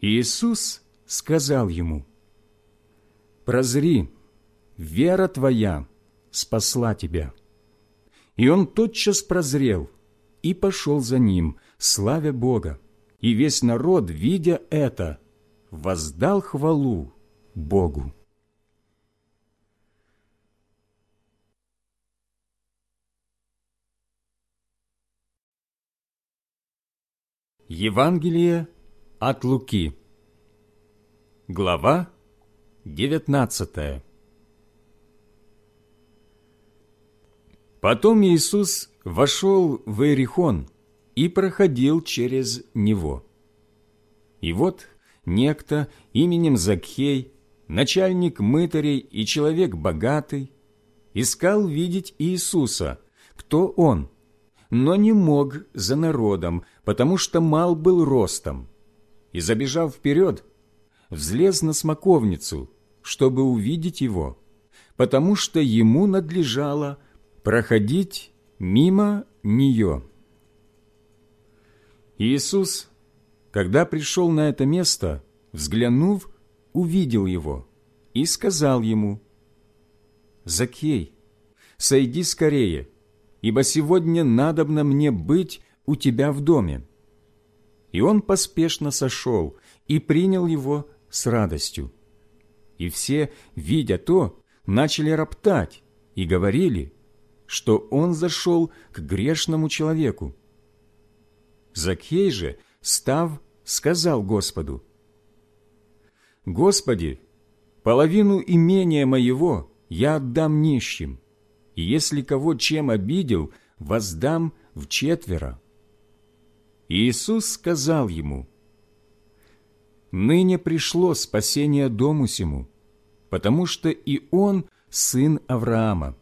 Иисус сказал ему, «Прозри, вера твоя спасла тебя». И он тотчас прозрел и пошел за ним, славя Бога. И весь народ, видя это, воздал хвалу Богу. Евангелие от Луки Глава 19 Потом Иисус вошел в Иерихон и проходил через него. И вот некто именем Закхей, начальник мытарей и человек богатый, искал видеть Иисуса, кто он – но не мог за народом, потому что мал был ростом. И, забежав вперед, взлез на смоковницу, чтобы увидеть его, потому что ему надлежало проходить мимо нее. Иисус, когда пришел на это место, взглянув, увидел его и сказал ему, «Закей, сойди скорее, ибо сегодня надобно мне быть у тебя в доме». И он поспешно сошел и принял его с радостью. И все, видя то, начали роптать и говорили, что он зашел к грешному человеку. Закхей же, став, сказал Господу, «Господи, половину имения моего я отдам нищим, и если кого чем обидел, воздам в четверо». Иисус сказал ему, «Ныне пришло спасение дому сему, потому что и он сын Авраама,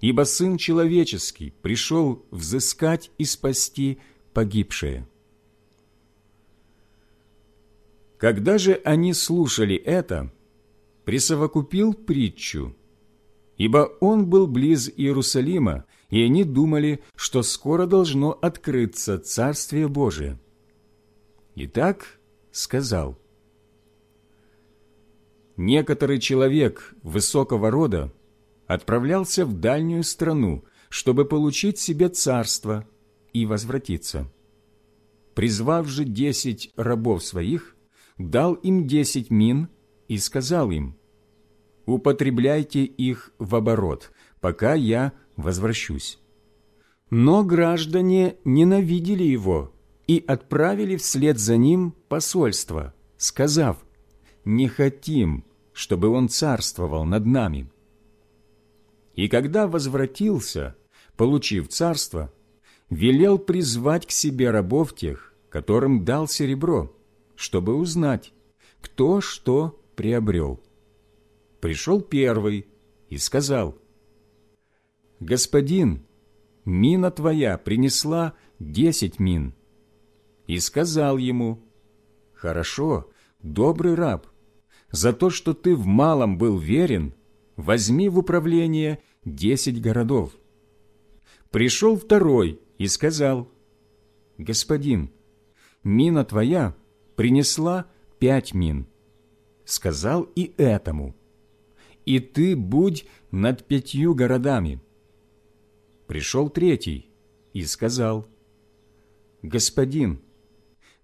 ибо Сын Человеческий пришел взыскать и спасти погибшее». Когда же они слушали это, присовокупил притчу – ибо он был близ Иерусалима, и они думали, что скоро должно открыться Царствие Божие. Итак, сказал, «Некоторый человек высокого рода отправлялся в дальнюю страну, чтобы получить себе царство и возвратиться. Призвав же десять рабов своих, дал им десять мин и сказал им, употребляйте их в оборот, пока я возвращусь». Но граждане ненавидели его и отправили вслед за ним посольство, сказав, «Не хотим, чтобы он царствовал над нами». И когда возвратился, получив царство, велел призвать к себе рабов тех, которым дал серебро, чтобы узнать, кто что приобрел пришел первый и сказал, «Господин, мина твоя принесла десять мин». И сказал ему, «Хорошо, добрый раб, за то, что ты в малом был верен, возьми в управление десять городов». Пришел второй и сказал, «Господин, мина твоя принесла пять мин». Сказал и этому, и ты будь над пятью городами». Пришел третий и сказал, «Господин,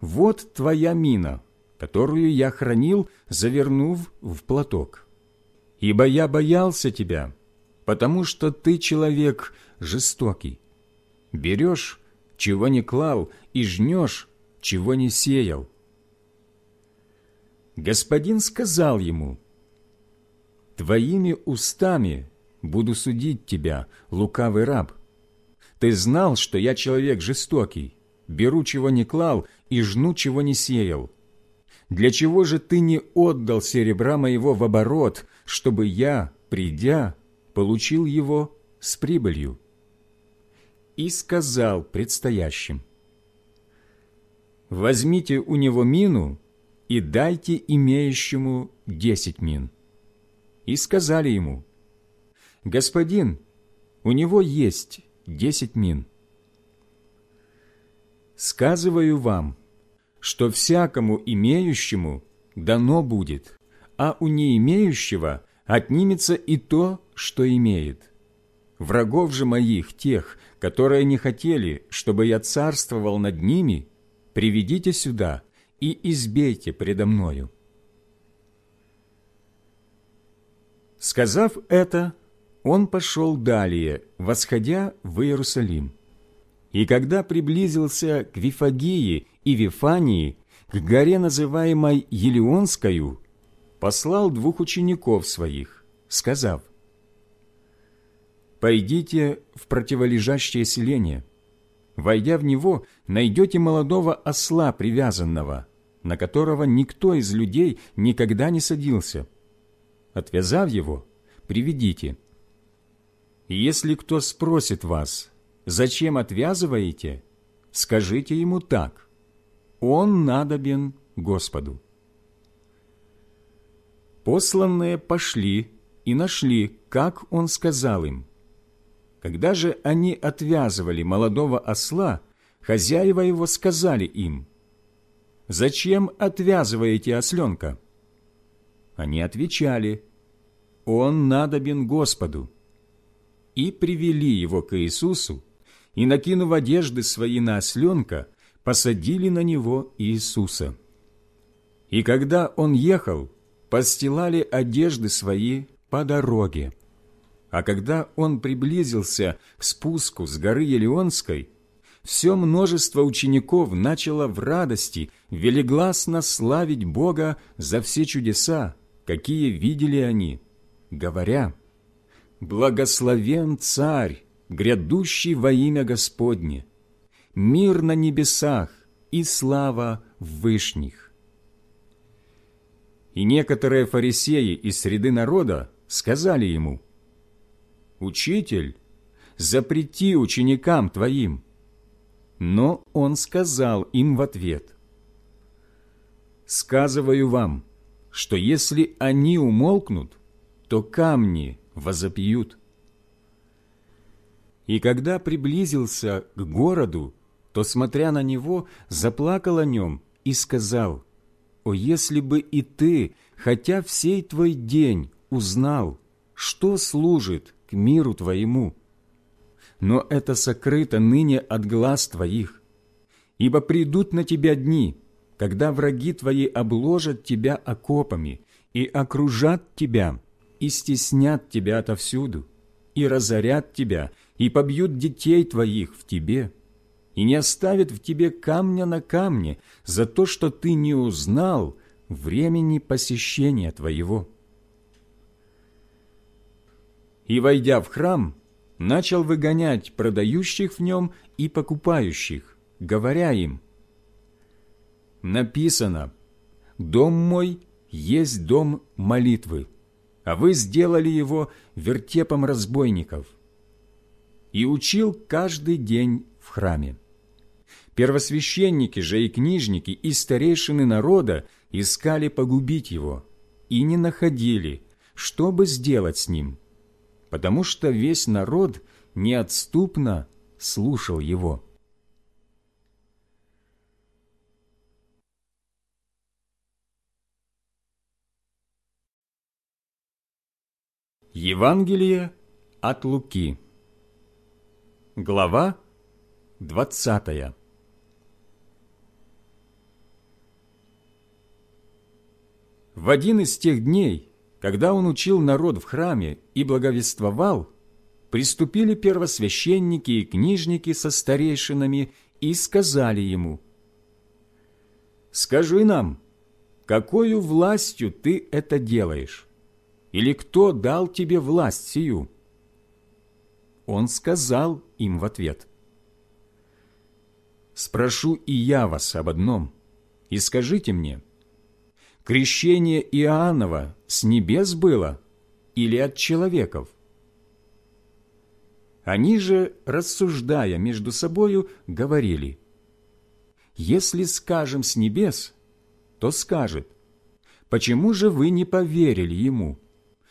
вот твоя мина, которую я хранил, завернув в платок. Ибо я боялся тебя, потому что ты человек жестокий. Берешь, чего не клал, и жнешь, чего не сеял». Господин сказал ему, Твоими устами буду судить тебя, лукавый раб. Ты знал, что я человек жестокий, беру, чего не клал, и жну, чего не сеял. Для чего же ты не отдал серебра моего в оборот, чтобы я, придя, получил его с прибылью?» И сказал предстоящим, возьмите у него мину и дайте имеющему десять мин. И сказали ему, «Господин, у него есть десять мин». Сказываю вам, что всякому имеющему дано будет, а у не имеющего отнимется и то, что имеет. Врагов же моих, тех, которые не хотели, чтобы я царствовал над ними, приведите сюда и избейте предо мною». Сказав это, он пошел далее, восходя в Иерусалим. И когда приблизился к Вифагии и Вифании, к горе, называемой Елеонскою, послал двух учеников своих, сказав, «Пойдите в противолежащее селение. Войдя в него, найдете молодого осла привязанного, на которого никто из людей никогда не садился. Отвязав его, приведите. И если кто спросит вас, зачем отвязываете, скажите ему так, он надобен Господу. Посланные пошли и нашли, как он сказал им. Когда же они отвязывали молодого осла, хозяева его сказали им, «Зачем отвязываете осленка?» Они отвечали, «Он надобен Господу». И привели его к Иисусу, и, накинув одежды свои на осленка, посадили на него Иисуса. И когда он ехал, постилали одежды свои по дороге. А когда он приблизился к спуску с горы Елеонской, все множество учеников начало в радости велигласно славить Бога за все чудеса, какие видели они, говоря, «Благословен Царь, грядущий во имя Господне, мир на небесах и слава в вышних». И некоторые фарисеи из среды народа сказали ему, «Учитель, запрети ученикам твоим». Но он сказал им в ответ, «Сказываю вам, что если они умолкнут, то камни возопьют». И когда приблизился к городу, то, смотря на него, заплакал о нем и сказал, «О, если бы и ты, хотя всей твой день, узнал, что служит к миру твоему. Но это сокрыто ныне от глаз твоих. Ибо придут на тебя дни, когда враги твои обложат тебя окопами и окружат тебя, и стеснят тебя отовсюду, и разорят тебя, и побьют детей твоих в тебе, и не оставят в тебе камня на камне за то, что ты не узнал времени посещения твоего» и, войдя в храм, начал выгонять продающих в нем и покупающих, говоря им, «Написано, дом мой есть дом молитвы, а вы сделали его вертепом разбойников». И учил каждый день в храме. Первосвященники же и книжники и старейшины народа искали погубить его и не находили, чтобы сделать с ним – потому что весь народ неотступно слушал его. Евангелие от Луки Глава двадцатая В один из тех дней когда он учил народ в храме и благовествовал, приступили первосвященники и книжники со старейшинами и сказали ему, «Скажи нам, какую властью ты это делаешь? Или кто дал тебе власть сию?» Он сказал им в ответ, «Спрошу и я вас об одном, и скажите мне, крещение Иоаннова с небес было или от человеков? Они же, рассуждая между собою, говорили, Если скажем с небес, то скажет, почему же вы не поверили ему?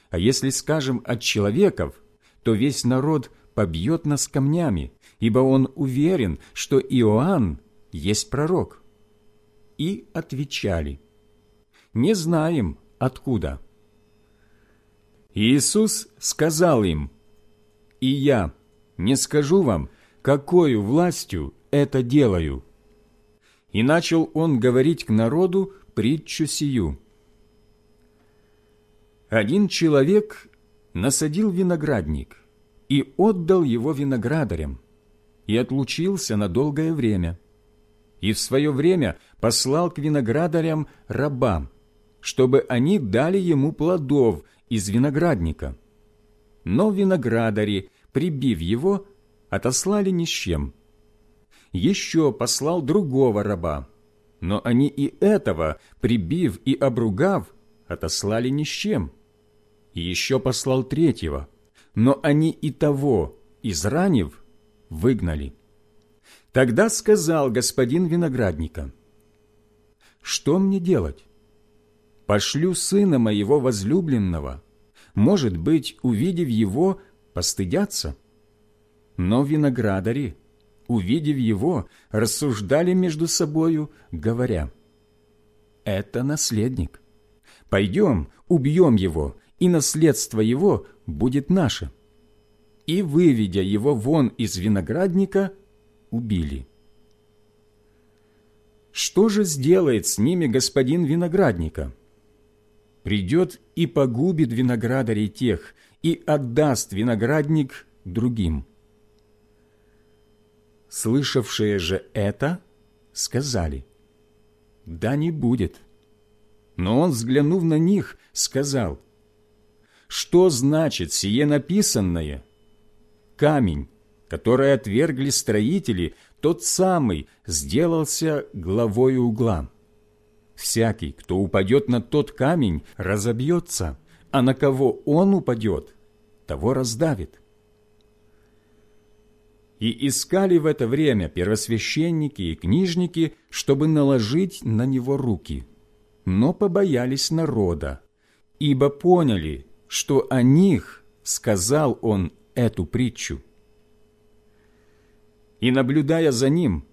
А если скажем от человеков, то весь народ побьет нас камнями, ибо он уверен, что Иоанн есть пророк. И отвечали, не знаем, откуда. Иисус сказал им, «И я не скажу вам, какою властью это делаю». И начал он говорить к народу притчу сию. Один человек насадил виноградник и отдал его виноградарям, и отлучился на долгое время. И в свое время послал к виноградарям раба, чтобы они дали ему плодов из виноградника. Но виноградари, прибив его, отослали ни с чем. Еще послал другого раба, но они и этого, прибив и обругав, отослали ни с чем. И еще послал третьего, но они и того, изранив, выгнали. Тогда сказал господин виноградника, «Что мне делать? Пошлю сына моего возлюбленного, может быть, увидев его, постыдятся?» Но виноградари, увидев его, рассуждали между собою, говоря, «Это наследник. Пойдем, убьем его, и наследство его будет наше» и, выведя его вон из виноградника, убили. Что же сделает с ними господин виноградника? Придет и погубит виноградарей тех, и отдаст виноградник другим. Слышавшие же это, сказали, «Да не будет». Но он, взглянув на них, сказал, «Что значит сие написанное?» камень, который отвергли строители, тот самый сделался главой угла. Всякий, кто упадет на тот камень, разобьется, а на кого он упадет, того раздавит. И искали в это время первосвященники и книжники, чтобы наложить на него руки, но побоялись народа, ибо поняли, что о них сказал он эту притчу. И, наблюдая за ним,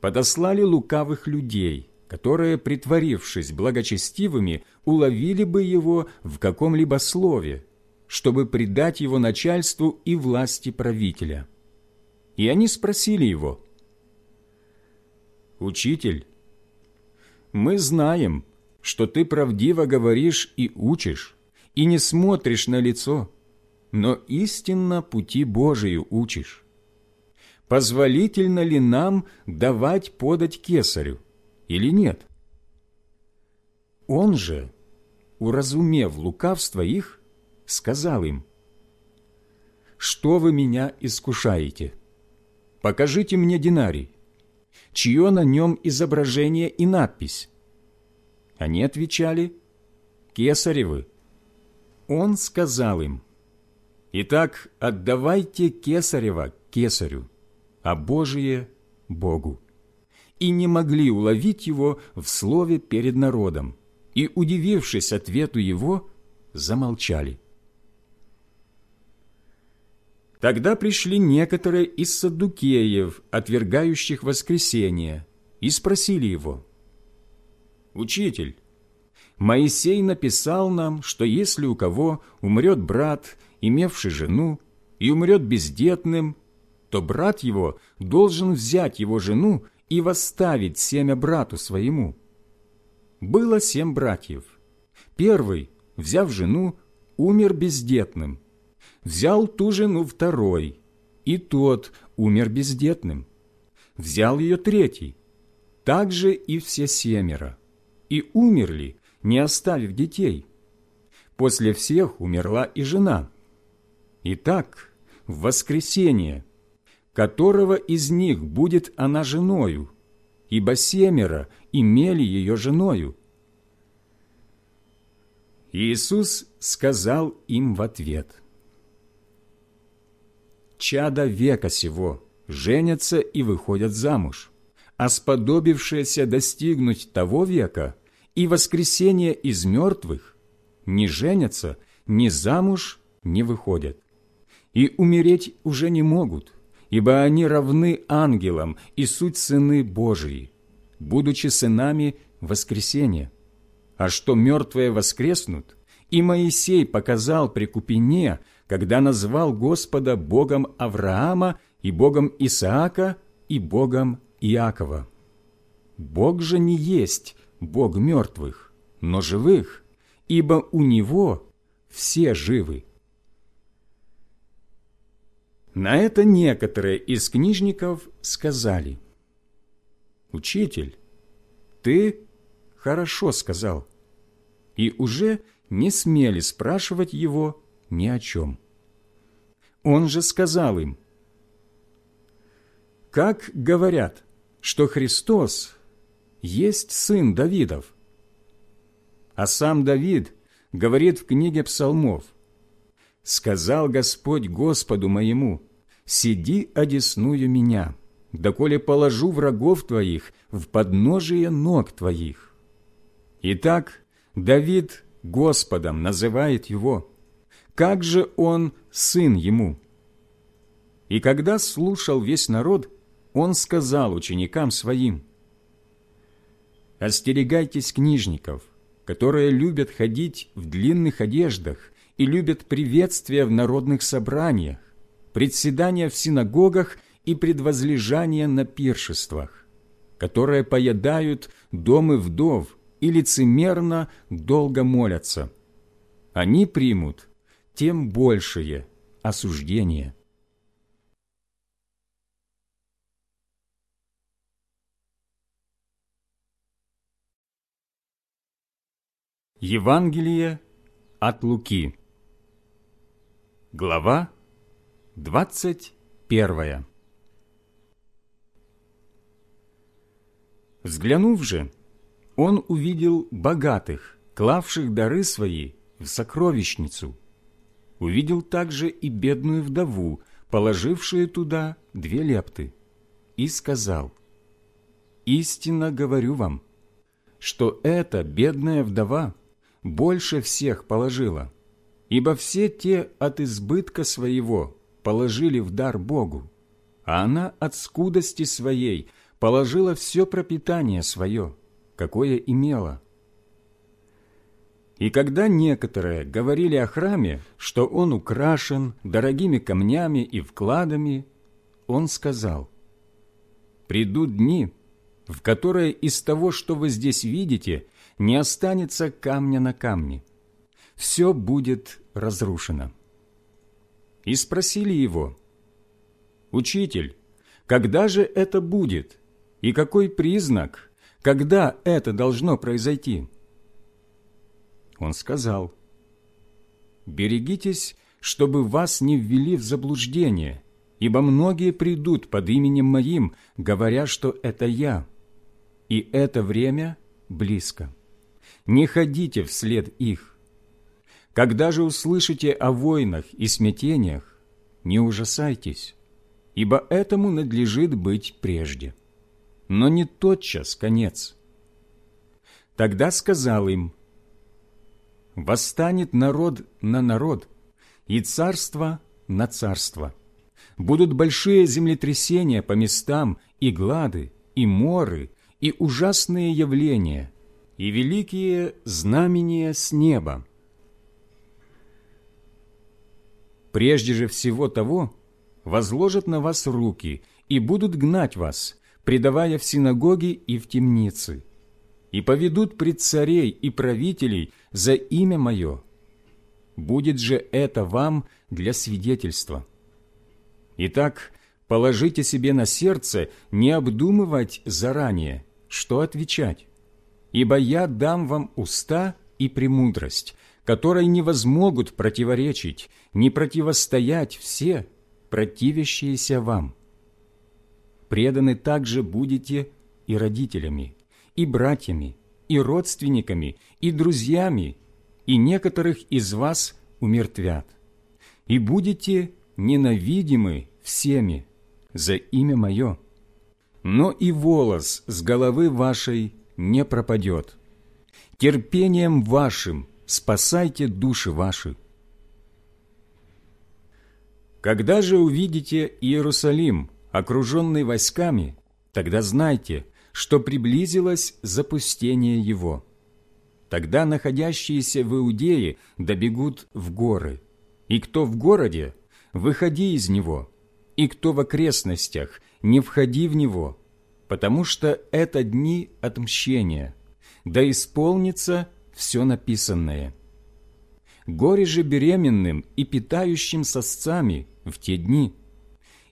подослали лукавых людей, которые, притворившись благочестивыми, уловили бы его в каком-либо слове, чтобы предать его начальству и власти правителя. И они спросили его, «Учитель, мы знаем, что ты правдиво говоришь и учишь, и не смотришь на лицо, но истинно пути Божию учишь. Позволительно ли нам давать подать кесарю или нет? Он же, уразумев лукавство их, сказал им, «Что вы меня искушаете? Покажите мне динарий, чье на нем изображение и надпись». Они отвечали, «Кесаревы». Он сказал им, Итак, отдавайте кесарева кесарю, а Божие – Богу. И не могли уловить его в слове перед народом, и, удивившись ответу его, замолчали. Тогда пришли некоторые из саддукеев, отвергающих воскресение, и спросили его, «Учитель, Моисей написал нам, что если у кого умрет брат имевший жену, и умрет бездетным, то брат его должен взять его жену и восставить семя брату своему. Было семь братьев. Первый, взяв жену, умер бездетным. Взял ту жену второй, и тот умер бездетным. Взял ее третий, также и все семеро, и умерли, не оставив детей. После всех умерла и жена. Итак, в воскресенье, которого из них будет она женою, ибо семеро имели ее женою. Иисус сказал им в ответ, «Чада века сего женятся и выходят замуж, а сподобившиеся достигнуть того века и воскресения из мертвых, не женятся, ни замуж не выходят, и умереть уже не могут, ибо они равны ангелам и суть сыны Божии, будучи сынами воскресения. А что мертвые воскреснут, и Моисей показал при Купине, когда назвал Господа Богом Авраама и Богом Исаака и Богом Иакова. Бог же не есть Бог мертвых, но живых, ибо у Него все живы. На это некоторые из книжников сказали, «Учитель, ты хорошо сказал», и уже не смели спрашивать его ни о чем. Он же сказал им, «Как говорят, что Христос есть сын Давидов?» А сам Давид говорит в книге псалмов, «Сказал Господь Господу моему, сиди одесную меня, доколе положу врагов твоих в подножие ног твоих». Итак, Давид Господом называет его. Как же он сын ему? И когда слушал весь народ, он сказал ученикам своим, «Остерегайтесь книжников, которые любят ходить в длинных одеждах и любят приветствия в народных собраниях, председания в синагогах и предвозлежания на пиршествах, которые поедают домы вдов и лицемерно долго молятся. Они примут тем большее осуждение. Евангелие от Луки Глава двадцать первая Взглянув же, он увидел богатых, клавших дары свои в сокровищницу. Увидел также и бедную вдову, положившую туда две лепты, и сказал, «Истинно говорю вам, что эта бедная вдова больше всех положила, ибо все те от избытка своего положили в дар Богу, а она от скудости своей положила все пропитание свое» какое имела. И когда некоторые говорили о храме, что он украшен дорогими камнями и вкладами, он сказал, «Придут дни, в которые из того, что вы здесь видите, не останется камня на камне. Все будет разрушено». И спросили его, «Учитель, когда же это будет, и какой признак когда это должно произойти? Он сказал, «Берегитесь, чтобы вас не ввели в заблуждение, ибо многие придут под именем Моим, говоря, что это Я, и это время близко. Не ходите вслед их. Когда же услышите о войнах и смятениях, не ужасайтесь, ибо этому надлежит быть прежде но не тотчас конец. Тогда сказал им, «Восстанет народ на народ, и царство на царство. Будут большие землетрясения по местам, и глады, и моры, и ужасные явления, и великие знамения с неба. Прежде же всего того возложат на вас руки и будут гнать вас, предавая в синагоги и в темницы, и поведут пред царей и правителей за имя Мое. Будет же это вам для свидетельства. Итак, положите себе на сердце не обдумывать заранее, что отвечать, ибо я дам вам уста и премудрость, которой не возмогут противоречить, не противостоять все, противящиеся вам преданы также будете и родителями, и братьями, и родственниками, и друзьями, и некоторых из вас умертвят. И будете ненавидимы всеми за имя Мое. но и волос с головы вашей не пропадет. Терпением вашим спасайте души ваши. Когда же увидите Иерусалим, окруженный войсками, тогда знайте, что приблизилось запустение его. Тогда находящиеся в Иудее добегут в горы, и кто в городе, выходи из него, и кто в окрестностях, не входи в него, потому что это дни отмщения, да исполнится все написанное. Горе же беременным и питающим сосцами в те дни,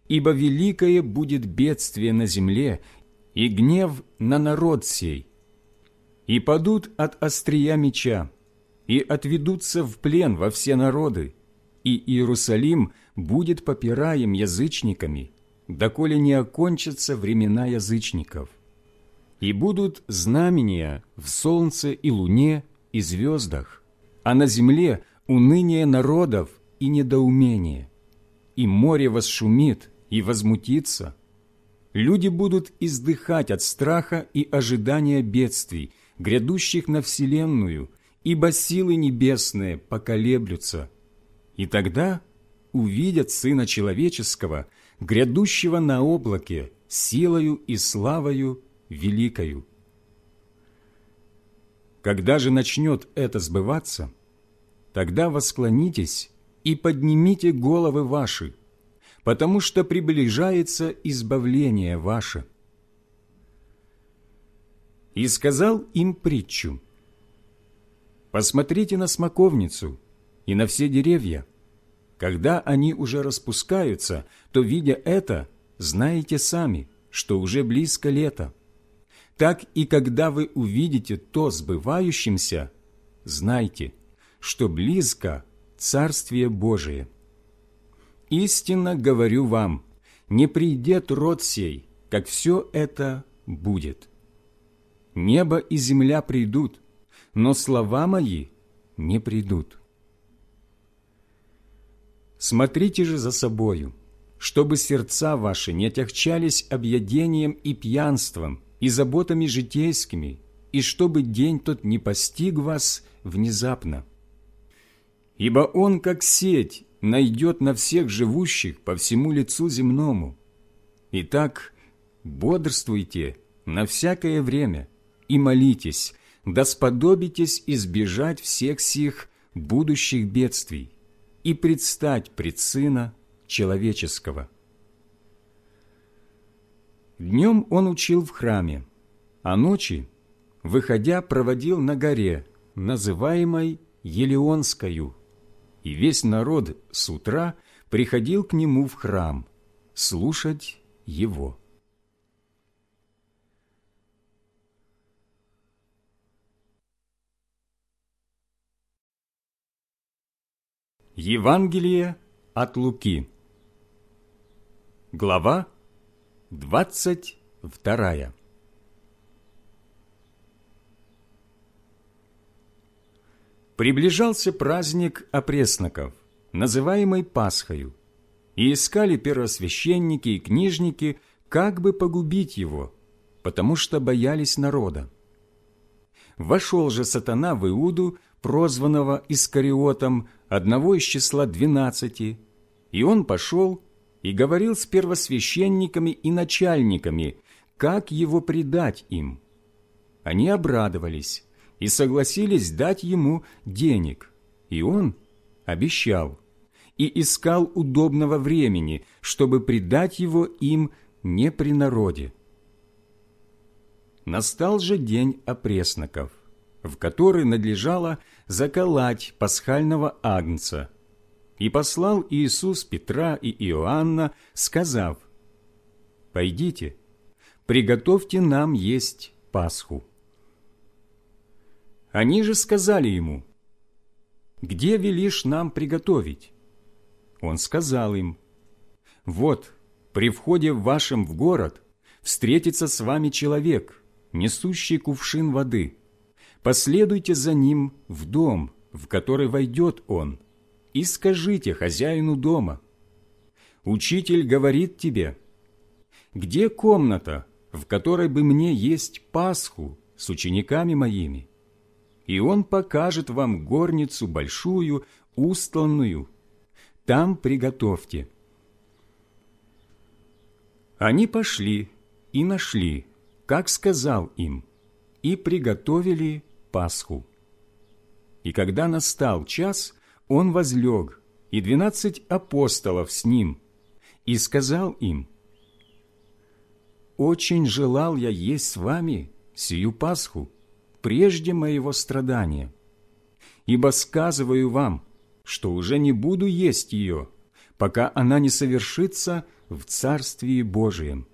ибо великое будет бедствие на земле и гнев на народ сей. И падут от острия меча, и отведутся в плен во все народы, и Иерусалим будет попираем язычниками, доколе не окончатся времена язычников. И будут знамения в солнце и луне и звездах, а на земле уныние народов и недоумение. И море восшумит и возмутится. Люди будут издыхать от страха и ожидания бедствий, грядущих на вселенную, ибо силы небесные поколеблются. И тогда увидят Сына Человеческого, грядущего на облаке, силою и славою великою. Когда же начнет это сбываться, тогда восклонитесь и поднимите головы ваши, потому что приближается избавление ваше. И сказал им притчу. Посмотрите на смоковницу и на все деревья. Когда они уже распускаются, то, видя это, знаете сами, что уже близко лето так и когда вы увидите то сбывающимся, знайте, что близко Царствие Божие. Истинно говорю вам, не придет род сей, как все это будет. Небо и земля придут, но слова мои не придут. Смотрите же за собою, чтобы сердца ваши не тягчались объедением и пьянством, и заботами житейскими, и чтобы день тот не постиг вас внезапно. Ибо он, как сеть, найдет на всех живущих по всему лицу земному. Итак, бодрствуйте на всякое время и молитесь, да сподобитесь избежать всех сих будущих бедствий и предстать пред Сына Человеческого. Днем он учил в храме, а ночи, выходя, проводил на горе, называемой Елеонскою, и весь народ с утра приходил к нему в храм слушать его. Евангелие от Луки Глава Двадцать вторая. Приближался праздник опресноков, называемый Пасхою, и искали первосвященники и книжники, как бы погубить его, потому что боялись народа. Вошел же сатана в Иуду, прозванного Искариотом, одного из числа двенадцати, и он пошел и говорил с первосвященниками и начальниками, как его предать им. Они обрадовались и согласились дать ему денег, и он обещал и искал удобного времени, чтобы предать его им не при народе. Настал же день опресноков, в который надлежало заколоть пасхального агнца – и послал Иисус Петра и Иоанна, сказав, «Пойдите, приготовьте нам есть Пасху». Они же сказали ему, «Где велишь нам приготовить?» Он сказал им, «Вот, при входе вашем в город встретится с вами человек, несущий кувшин воды. Последуйте за ним в дом, в который войдет он, и скажите хозяину дома, «Учитель говорит тебе, где комната, в которой бы мне есть Пасху с учениками моими, и он покажет вам горницу большую, устланную. Там приготовьте». Они пошли и нашли, как сказал им, и приготовили Пасху. И когда настал час, он возлег, и двенадцать апостолов с ним, и сказал им, «Очень желал я есть с вами сию Пасху, прежде моего страдания, ибо сказываю вам, что уже не буду есть ее, пока она не совершится в Царствии Божием».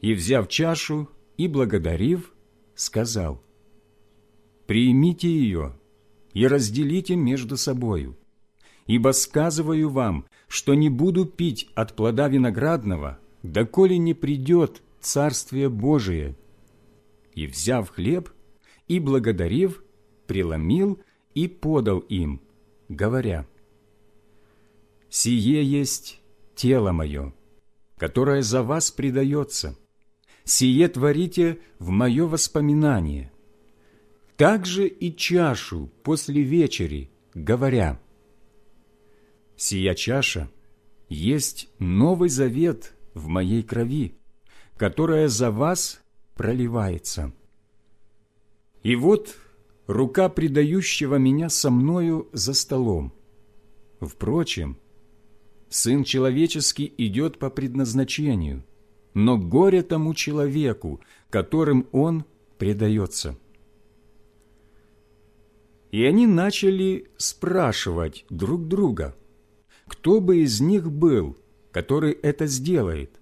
И, взяв чашу и благодарив, сказал, «Примите ее и разделите между собою, ибо сказываю вам, что не буду пить от плода виноградного, доколе не придет Царствие Божие». И, взяв хлеб и благодарив, преломил и подал им, говоря, «Сие есть тело мое, которое за вас предается» сие творите в мое воспоминание. Также и чашу после вечери, говоря, «Сия чаша есть новый завет в моей крови, которая за вас проливается. И вот рука предающего меня со мною за столом. Впрочем, Сын Человеческий идет по предназначению – но горе тому человеку, которым он предается. И они начали спрашивать друг друга, кто бы из них был, который это сделает.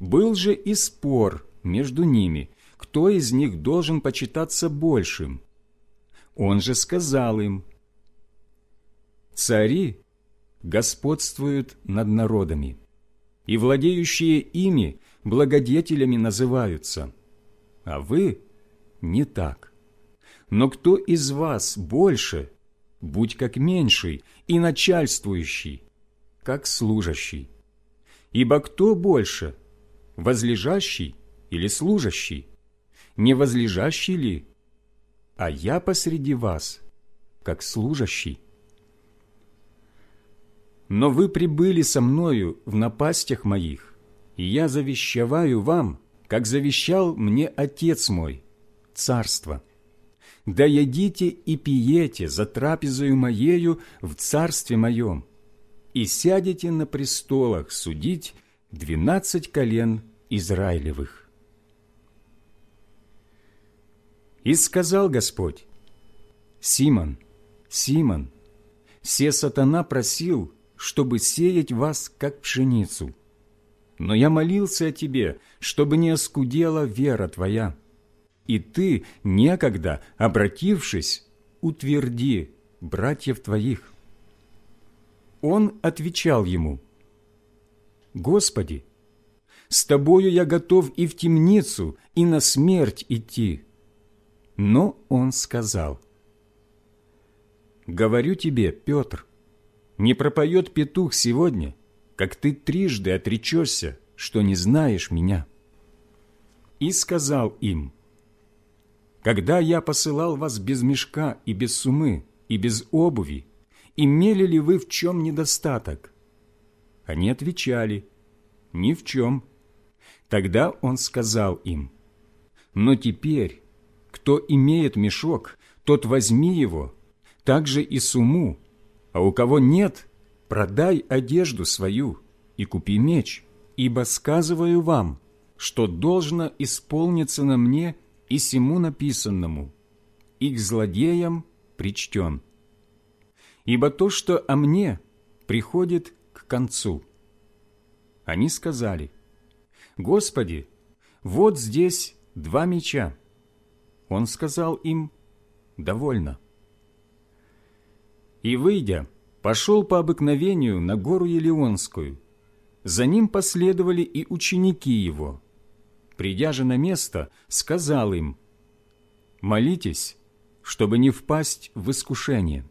Был же и спор между ними, кто из них должен почитаться большим. Он же сказал им, «Цари господствуют над народами, и владеющие ими благодетелями называются, а вы не так. Но кто из вас больше, будь как меньший и начальствующий, как служащий? Ибо кто больше, возлежащий или служащий? Не возлежащий ли? А я посреди вас, как служащий но вы прибыли со мною в напастях моих, и я завещеваю вам, как завещал мне Отец мой, царство. Да едите и пиете за трапезою моею в царстве моем, и сядете на престолах судить двенадцать колен Израилевых. И сказал Господь, Симон, Симон, все сатана просил, чтобы сеять вас, как пшеницу. Но я молился о тебе, чтобы не оскудела вера твоя. И ты, некогда, обратившись, утверди братьев твоих». Он отвечал ему, «Господи, с тобою я готов и в темницу, и на смерть идти». Но он сказал, «Говорю тебе, Петр, не пропоет петух сегодня, как ты трижды отречешься, что не знаешь меня». И сказал им, «Когда я посылал вас без мешка и без сумы, и без обуви, имели ли вы в чем недостаток?» Они отвечали, «Ни в чем». Тогда он сказал им, «Но теперь, кто имеет мешок, тот возьми его, также и суму, а у кого нет, продай одежду свою и купи меч, ибо сказываю вам, что должно исполниться на мне и сему написанному, и к злодеям причтен. Ибо то, что о мне, приходит к концу. Они сказали, «Господи, вот здесь два меча». Он сказал им, «Довольно» и, выйдя, пошел по обыкновению на гору Елеонскую. За ним последовали и ученики его. Придя же на место, сказал им, «Молитесь, чтобы не впасть в искушение».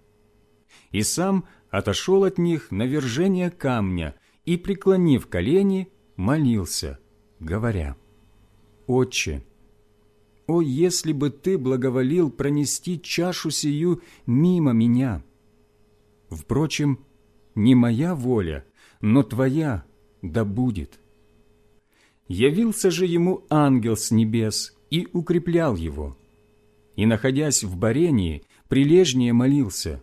И сам отошел от них на вержение камня и, преклонив колени, молился, говоря, «Отче, о, если бы Ты благоволил пронести чашу сию мимо меня! Впрочем, не моя воля, но Твоя да будет». Явился же ему ангел с небес и укреплял его. И, находясь в барении, прилежнее молился,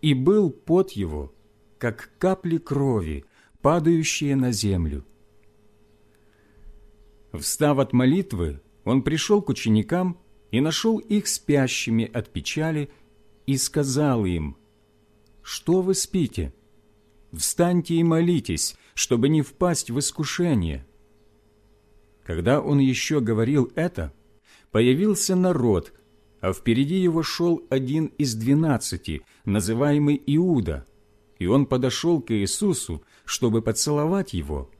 и был пот его, как капли крови, падающие на землю. Встав от молитвы, он пришел к ученикам и нашел их спящими от печали и сказал им, «Что вы спите? Встаньте и молитесь, чтобы не впасть в искушение». Когда он еще говорил это, появился народ, а впереди его шел один из двенадцати, называемый Иуда, и он подошел к Иисусу, чтобы поцеловать его,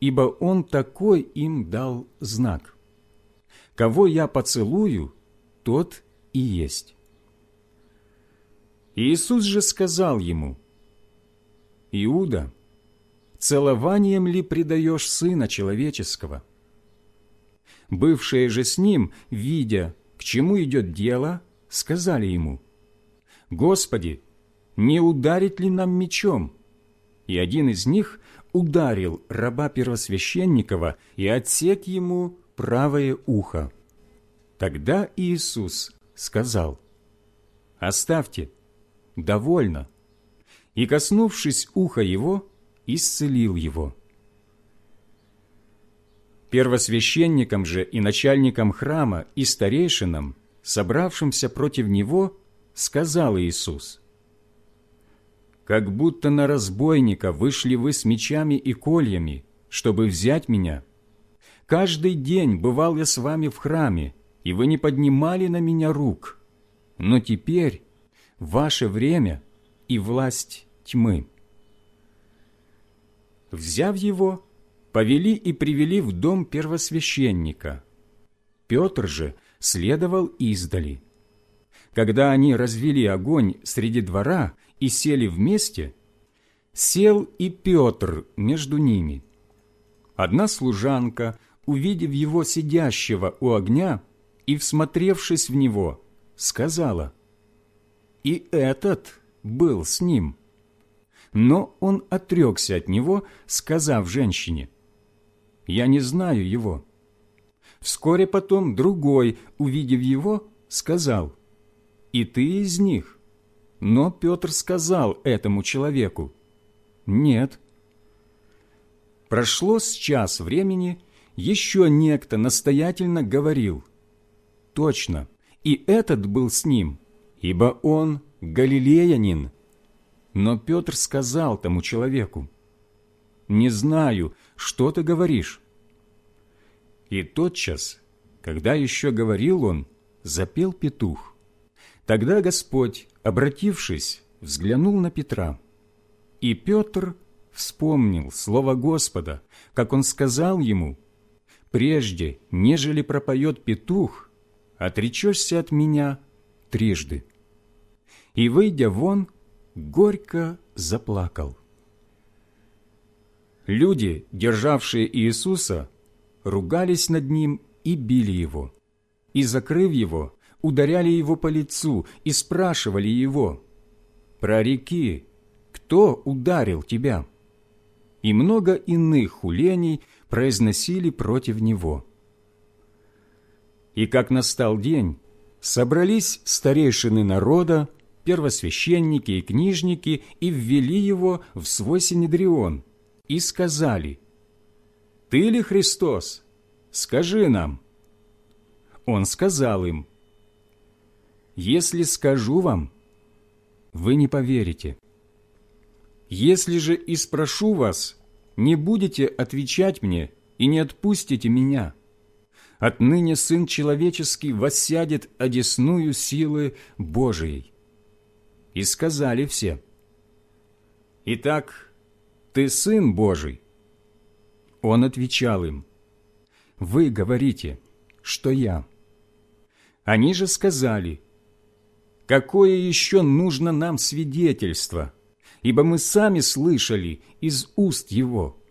ибо он такой им дал знак. «Кого я поцелую, тот и есть». Иисус же сказал ему, «Иуда, целованием ли предаешь Сына Человеческого?» Бывшие же с ним, видя, к чему идет дело, сказали ему, «Господи, не ударить ли нам мечом?» И один из них ударил раба первосвященникова и отсек ему правое ухо. Тогда Иисус сказал, «Оставьте, довольно». И, коснувшись уха его, исцелил его. Первосвященникам же и начальникам храма и старейшинам, собравшимся против него, сказал Иисус, «Как будто на разбойника вышли вы с мечами и кольями, чтобы взять меня. Каждый день бывал я с вами в храме, и вы не поднимали на меня рук. Но теперь ваше время и власть тьмы». Взяв его, повели и привели в дом первосвященника. Петр же следовал издали. Когда они развели огонь среди двора и сели вместе, сел и Петр между ними. Одна служанка, увидев его сидящего у огня и всмотревшись в него, сказала, «И этот был с ним». Но он отрекся от него, сказав женщине, я не знаю его». Вскоре потом другой, увидев его, сказал, «И ты из них?» Но Петр сказал этому человеку, «Нет». Прошло с час времени, еще некто настоятельно говорил, «Точно, и этот был с ним, ибо он галилеянин». Но Петр сказал тому человеку, «Не знаю, что ты говоришь?» И тотчас, когда еще говорил он, запел петух. Тогда Господь, обратившись, взглянул на Петра. И Петр вспомнил слово Господа, как он сказал ему, «Прежде, нежели пропоет петух, отречешься от меня трижды». И, выйдя вон, горько заплакал. Люди, державшие Иисуса, ругались над Ним и били Его. И, закрыв Его, ударяли Его по лицу и спрашивали Его, «Прореки, кто ударил Тебя?» И много иных хулений произносили против Него. И как настал день, собрались старейшины народа, первосвященники и книжники и ввели Его в свой синедрион – и сказали, «Ты ли Христос? Скажи нам». Он сказал им, «Если скажу вам, вы не поверите. Если же и спрошу вас, не будете отвечать мне и не отпустите меня. Отныне Сын Человеческий воссядет одесную силы Божией». И сказали все, «Итак, ты Сын Божий?» Он отвечал им, «Вы говорите, что я». Они же сказали, «Какое еще нужно нам свидетельство, ибо мы сами слышали из уст Его».